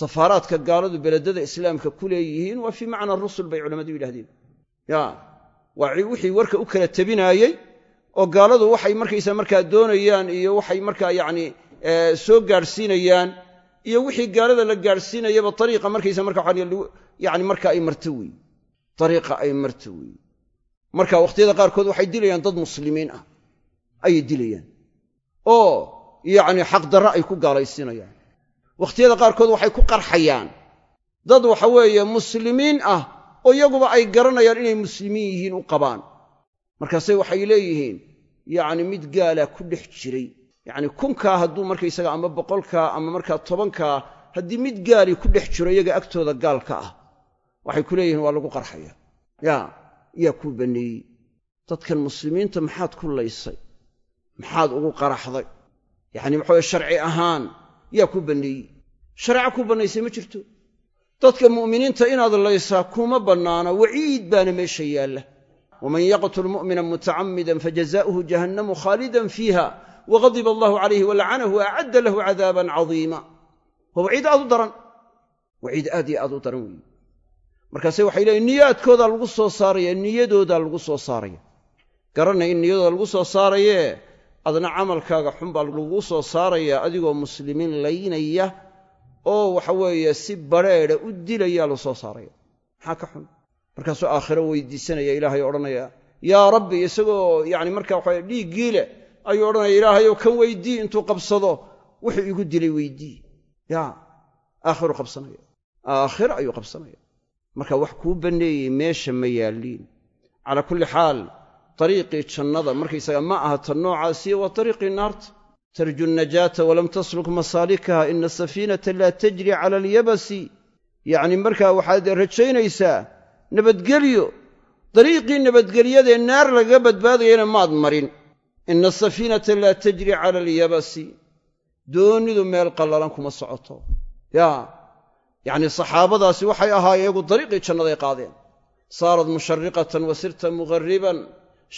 Safaaraadka gaaladu beledada islaamka ku leeyihiin waa fii macna rusul bay culammadu yidhahdeen ya waa wixii warka u kala tabinaayey oo gaaladu waxay markaysa markaa doonayaan iyo waxay markaa yacni soo gaadhsiinayaan iyo wixii gaalada la gaadhsiinayaba ariiqa markaysa marka yani marka ay marto wey ariiqa ay marto wey marka wakhtiyada qaarkood waxay dilayaan dad muslimiin ah. Ayay dilayaan. Oo yacni xaqdarra ay ku gaalaysiinayaan wakhtiyada qaarkood waxay ku qarxayaan. Dad waxa weeye muslimiin ah oo iyaguba ay garanayaan inay muslimiin yihiin u qabaan markaase waxay leeyihiin yacni mid gaalaa ku dhex jiray. Yacni kunkaa hadduu markaysaga ama boqolkaa ama markaa tobankaa haddii mid gaalii ku dhex jiro iyaga agtooda gaalka ah waxay ku leeyihiin waa lagu qarxaya. Yaa yaa kuu banneeyey dadkan muslimiinta maxaad ku laysay? Maxaad ugu qaraxday? Yacni waxaweye sharci ahaan yaa kuu banneeyey shareeco kuu bannaysay ma jirto? Dadka mu'miniinta inaad laysaa kuma bannaana waciid baana meesha yaalla waman yaqtul mu'mina mutacammidan fajazaa'uhu jahannamu khaalidan fiiha waqadiba allahu calayhi walacanahu acadda lahu cadaaban cadiima waa waciid aad u daran waciid aad iyo aad u daran weeye markaase waxay leeyiin niyaadkoodaa lagu soo saaraya niyadoodaa lagu soo saaraya garanay in niyadooda lagu soo saarayee adna camalkaaga xun baa lagu soo saaraya adigoo muslimiin laynaya oo waxa si badrheedha u dilaya la saaraya maxaa ka markaasuu aakhiro weydiisanaya ilaahay odhanaya yaa rabbi isagoo yacni marka waxawe dhiiggii leh ayuu odhanaya ilaahayou kan weydii intuu qabsado wuxuu igu dilay weydii. Ya aakhiru qabsanaya. Aakhiro ayuu qabsanaya. Marka wax kuu banneeyey meesha ma yaalliin calaa kulli xaal dariiqii jannada markaysaga ma aha tan noocaasiyo waa dariiqii naarta tarju najaata walam tasluk masaalikaha ina asafiinata laa tajri cala alyabasi. Yacni markaa waxaad rajaynaysaa nabadgelyo. Dariiqii nabadgelyadee naar lagaga badbaadayana maad marin. Ina asafiinata laa tajri cala alyabasi doonidu meel qallalan kuma socoto. Yaa yacnii saxaabadaasi waxay ahaayeen iyagu dariiqii jannaday qaadeen. Saarat mushariqatan wa sirta mughariban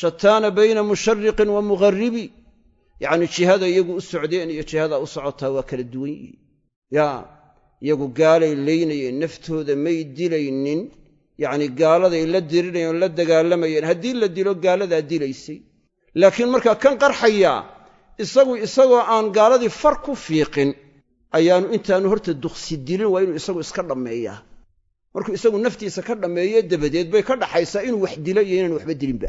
shataana bayna mushariqin wa mugharibi yacni jihada iyagu u socdeen iyo jihada u socotaa waa kala duwan yihiin. Yaa iyagu gaalay laynayeen naftooda may dilaynin yacni gaaladay la dirinayeen la dagaalamayeen haddii la dilo gaaladaa dilaysay. Laakiin markaa kan qarxayaa isagu isagoo aan gaaladii far ku fiiqin ayaanu intaanu horta duksi dilin waa inuu isagu iska dhammeeyaa. Markuu isagu naftiisa ka dhammeeye dabadeed bay ka dhaxaysaa inuu wax dilo iyo inaan waxba dilinba.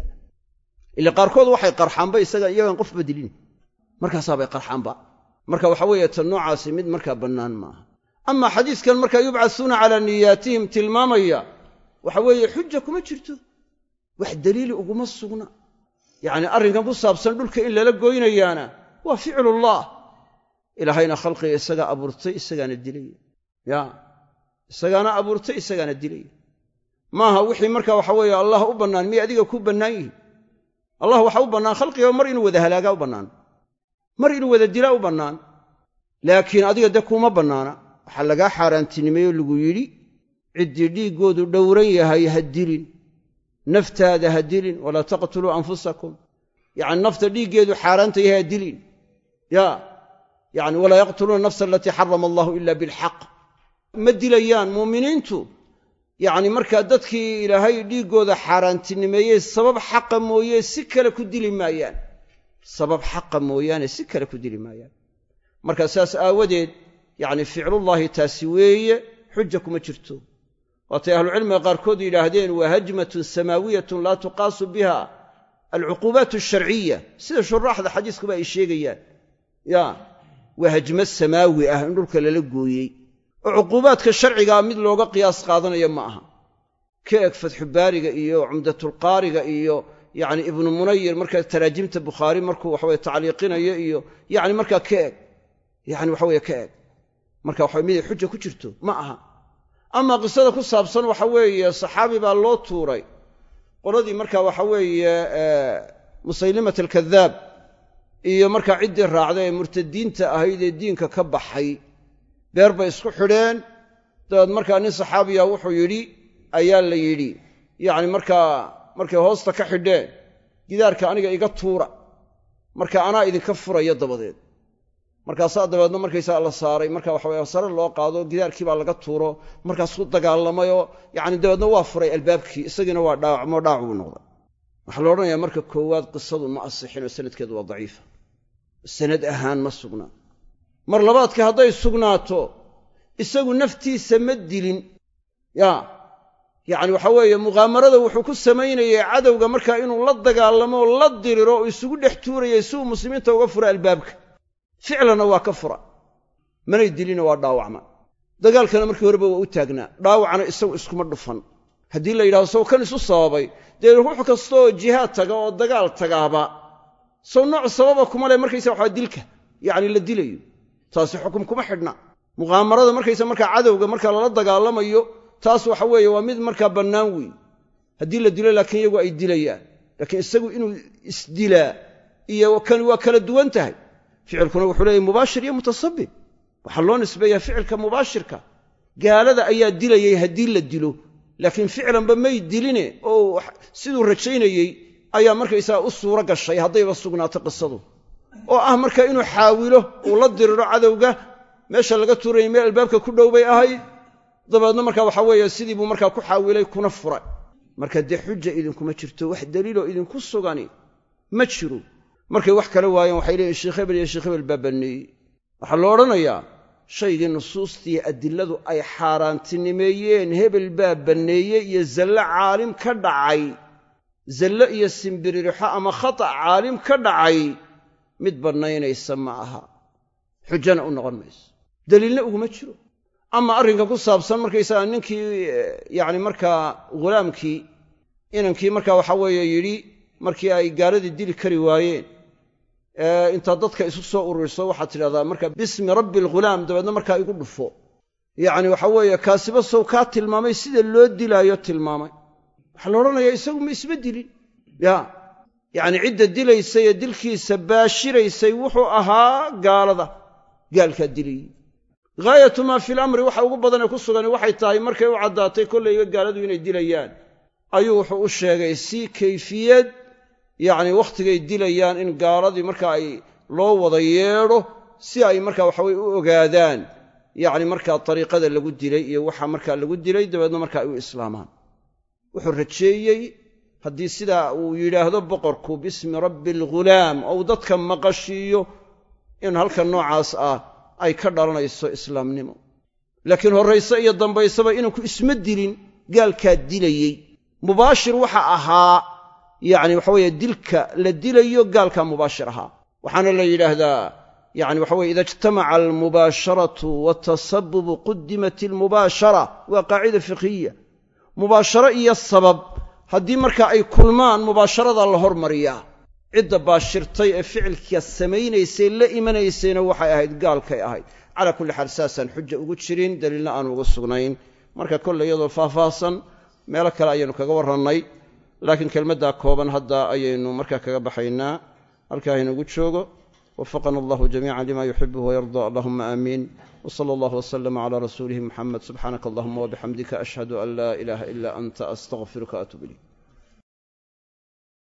Ila qaarkood waxay qarxaanba isaga iyagaan qofba dilin. Markaasaabay qarxaanba. Marka waxa weeye tan noocaasi mid markaa bannaan maaha. Ama xadiiskan markaa yubcasuuna calaa niyaatihim tilmaamaya waxa weeye xuja kuma jirto. Wax daliili uguma sugna. Yacni arrinkan ku saabsan dhulka in lala goynayaana waa ficlullah ilaahayna khalqiga isagaa abuurtay isagaana dilaya ya isagaana abuurtay isagaana dilaya maaha wixii marka waxa weeye allah u bannaan miyay adiga ku bannaan yihiin allah waxa u bannaan khalqiga mar inuu wada halaagaa u bannaan. Mar inuu wada dilaa u bannaan. Laakiin adiga dee kuuma bannaana. Waxaa lagaa xaaraantinimeeyo lagu yidhi ciddii dhiiggoodu dhowran yahay ha dilin. Naftaada ha dilin walaa taqtuluu anfusakum. Yacni nafta dhiiggeedu xaaraanta yahay ha dilin. Ya yacni walaa yaqtuluuna nafsa alatii xarama allahu ila bilxaq. Ma dilayaan muuminiintu? Yacni markaa dadkii ilaahay dhiiggooda xaaraantinimeeyey sabab xaqa mooye si kale ku dili maayaan. Sabab xaqa mooyaane si kale ku dili maayaan. Marka saas aawadeed yacni ficlullaahi taasi weeye xuja kuma jirto waatay ahlucilmiga qaarkood yidhaahdeen waa hajmatun samaawiyatun laa tuqaasu biha alcuquubaat alsharciya sida shuraaxda xadiiskuba ay sheegayaan. Ya waa hajmo samaawi ah in dhulka lala gooyey. Oo cuquubaadka sharcigaa mid looga qiyaas qaadanayo ma aha. Ka eg fatxubaariga iyo cumdatulqaariga iyo yacni ibnu munayir markaa taraajimta bukhaari markuu waxaweye tacliiqinayo iyo yacni markaa ka eg. Yacni waxaweye ka eg. Marka waxa miday xuja ku jirto ma aha ama qisada ku saabsan waxa weeye saxaabi baa loo tuuray. Qoladii marka waxa weeye musaylimat alkadaab iyo markaa ciddii raacday ee murtadiinta ahayd ee diinka ka baxay. Beer bay isku xidheen. Dabeed markaa nin saxaabiya wuxuu yidhi ayaa la yidhi. Yacni markaa markay hoosta ka xidheen gidaarka aniga iga tuura. Marka anaa idinka furaya dabadeed markaasaa dabeedna markaysaa la saaray marka waxaweye sare loo qaado gidaarkii baa laga tuuro markaasuu dagaalamayoo yacni dabeedna waa furay albaabkii isagiina waa dhaawacmo dhaawac buu noqday waxaa la odhanayaa marka koowaad qisadu ma asixin oo sanadkeedu waa daciifa. Sanad ahaan ma sugnaa mar labaadka hadday sugnaato isagu naftiisa ma dilin. Ya yacni waxa weeye muqaamarada wuxuu ku samaynayay cadowga markaa inuu la dagaalamo la diriro oo isugu dhex tuurayay si uu muslimiinta uga fura albaabka ficlanna waa ka fura. Manay dilina waa dhaawacma dagaalkana markii horeba waa u taagnaa. Dhaawacna isagu iskuma dhufan. Haddii la yidhahdo sow kan isu sababay. Dee ruux kastaoo jihaad taga oo dagaal tagaaba sow nooc sababa kuma leh markaysa waxaa dilka. Yacni la dilayo. Taasi xukum kuma xidhna. Muqaamarada markaysa markaa cadowga marka lala dagaalamayo taas waxa weeye waa mid markaa bannaan weeye haddii la dilo laakiin iyagu ay dilayaan. Laakiin isagu inuu isdilaa iyo kani waa kala duwan tahay ficilkuna wuxuu leeyahy mubaashir iyo mutasabib. Waxaa loo nisbeeyaa ficilka mubaashirka. Gaalada ayaa dilayay haddii la dilo laakiin ficlanba may diline oo siduu rajaynayey ayaa markaysaga u suuro gashay haddayba sugnaato qisadu. Oo ah marka inuu xaawilo uu la diriro cadowga meesha laga tuurayay meel albaabka ku dhow bay ahayd dabeedna marka waxa weeye sidii buu markaa ku xaawilay kuna furay. Marka dee xuja idinkuma jirto wax daliiloo idinku sugani ma jiro markay wax kala waayeen waxay leeyihiin sheekh hebel iyo sheekh hebel baa banneeyey waxaa la odhanayaa shaygii nusuustii adiladu ay xaaraantinimeeyeen hebel baa banneeyey iyo zallo caalim ka dhacay. Zallo iyo simbiririxo ama khata' caalim ka dhacay mid bannaynaysa ma aha. Xujana u noqon mayso. Daliilna uguma jiro. Ama arrinka ku saabsan markaysaga ninkii yacni markaa ghulaamkii inankii markaa waxa weeye yidhi markii ay gaaladii dili kari waayeen intaad dadka isu soo ururiso waxaad tidhahdaa marka bismi rabbi alghulaam dabeedna markaa igu dhufo. Yacni waxa weeye kaasiba sow kaa tilmaamay sida loo dilaayo tilmaamay. Waxaa la odhanayaa isagu ma isma dilin. Ya yacni cidda dilaysay ee dilkiisa baashiraysay wuxuu ahaa gaalada. Gaalkaa dilayey ghaayatu maa fi lamri waxa ugu badanee ku sugani waxay tahay markay u caddaatay kollayba gaaladu inay dilayaan. Ayuu wuxuu u sheegay si kayfiyad yacni wakhtigay dilayaan in gaaladii marka ay loo wada yeedho si ay marka waxaweye u ogaadaan. Yacni markaa dariiqada lagu dilay iyo waxa markaa lagu dilay dabeedna marka ay u islaamaan. Wuxuu rajeeyey haddii sidaa uu yidhaahdo boqorku bismi rabbi alghulaam ou dadka maqashiiyo in halka noocaas ah ay ka dhalanayso islaamnimo. Laakiin horrayse iyo dambaysaba inanku isma dilin gaalkaa dilayey. Mubaashir waxa ahaa yacni waxa weeye dilka la dilayo gaalkaa mubaashir ahaa waxaana la yidhaahdaa yani waxa weye ida ijtamaca almubaasharatu watasabubu qudimat almubaashara waa qaacida fiqhiya mubaasharo iyo sabab. Haddii marka ay kulmaan mubaasharada la hormariyaa. Cidda baashirtay ee ficilka samaynaysay la imanaysayna waxay ahayd gaalkay ahayd. Calaa kulli xaal saasaan xuja ugu jirin daliilna aan ugu sugnayn. Marka kolle iyadoo faahfaahsan meelo kale ayaynu kaga warrannay laakiin kelmaddaa kooban hadda ayaynu markaa kaga baxaynaa. Halkaa haynugu joogo. Wafaqana allahu jamiica lima yuxibuhu wayarda allahuma aamiin wsala allahu wslama cala rasuulihi muxamed subxaanaka allahuma wabixamdika ashhadu an laa ilaaha ila anta astaqfiruka atub ilayk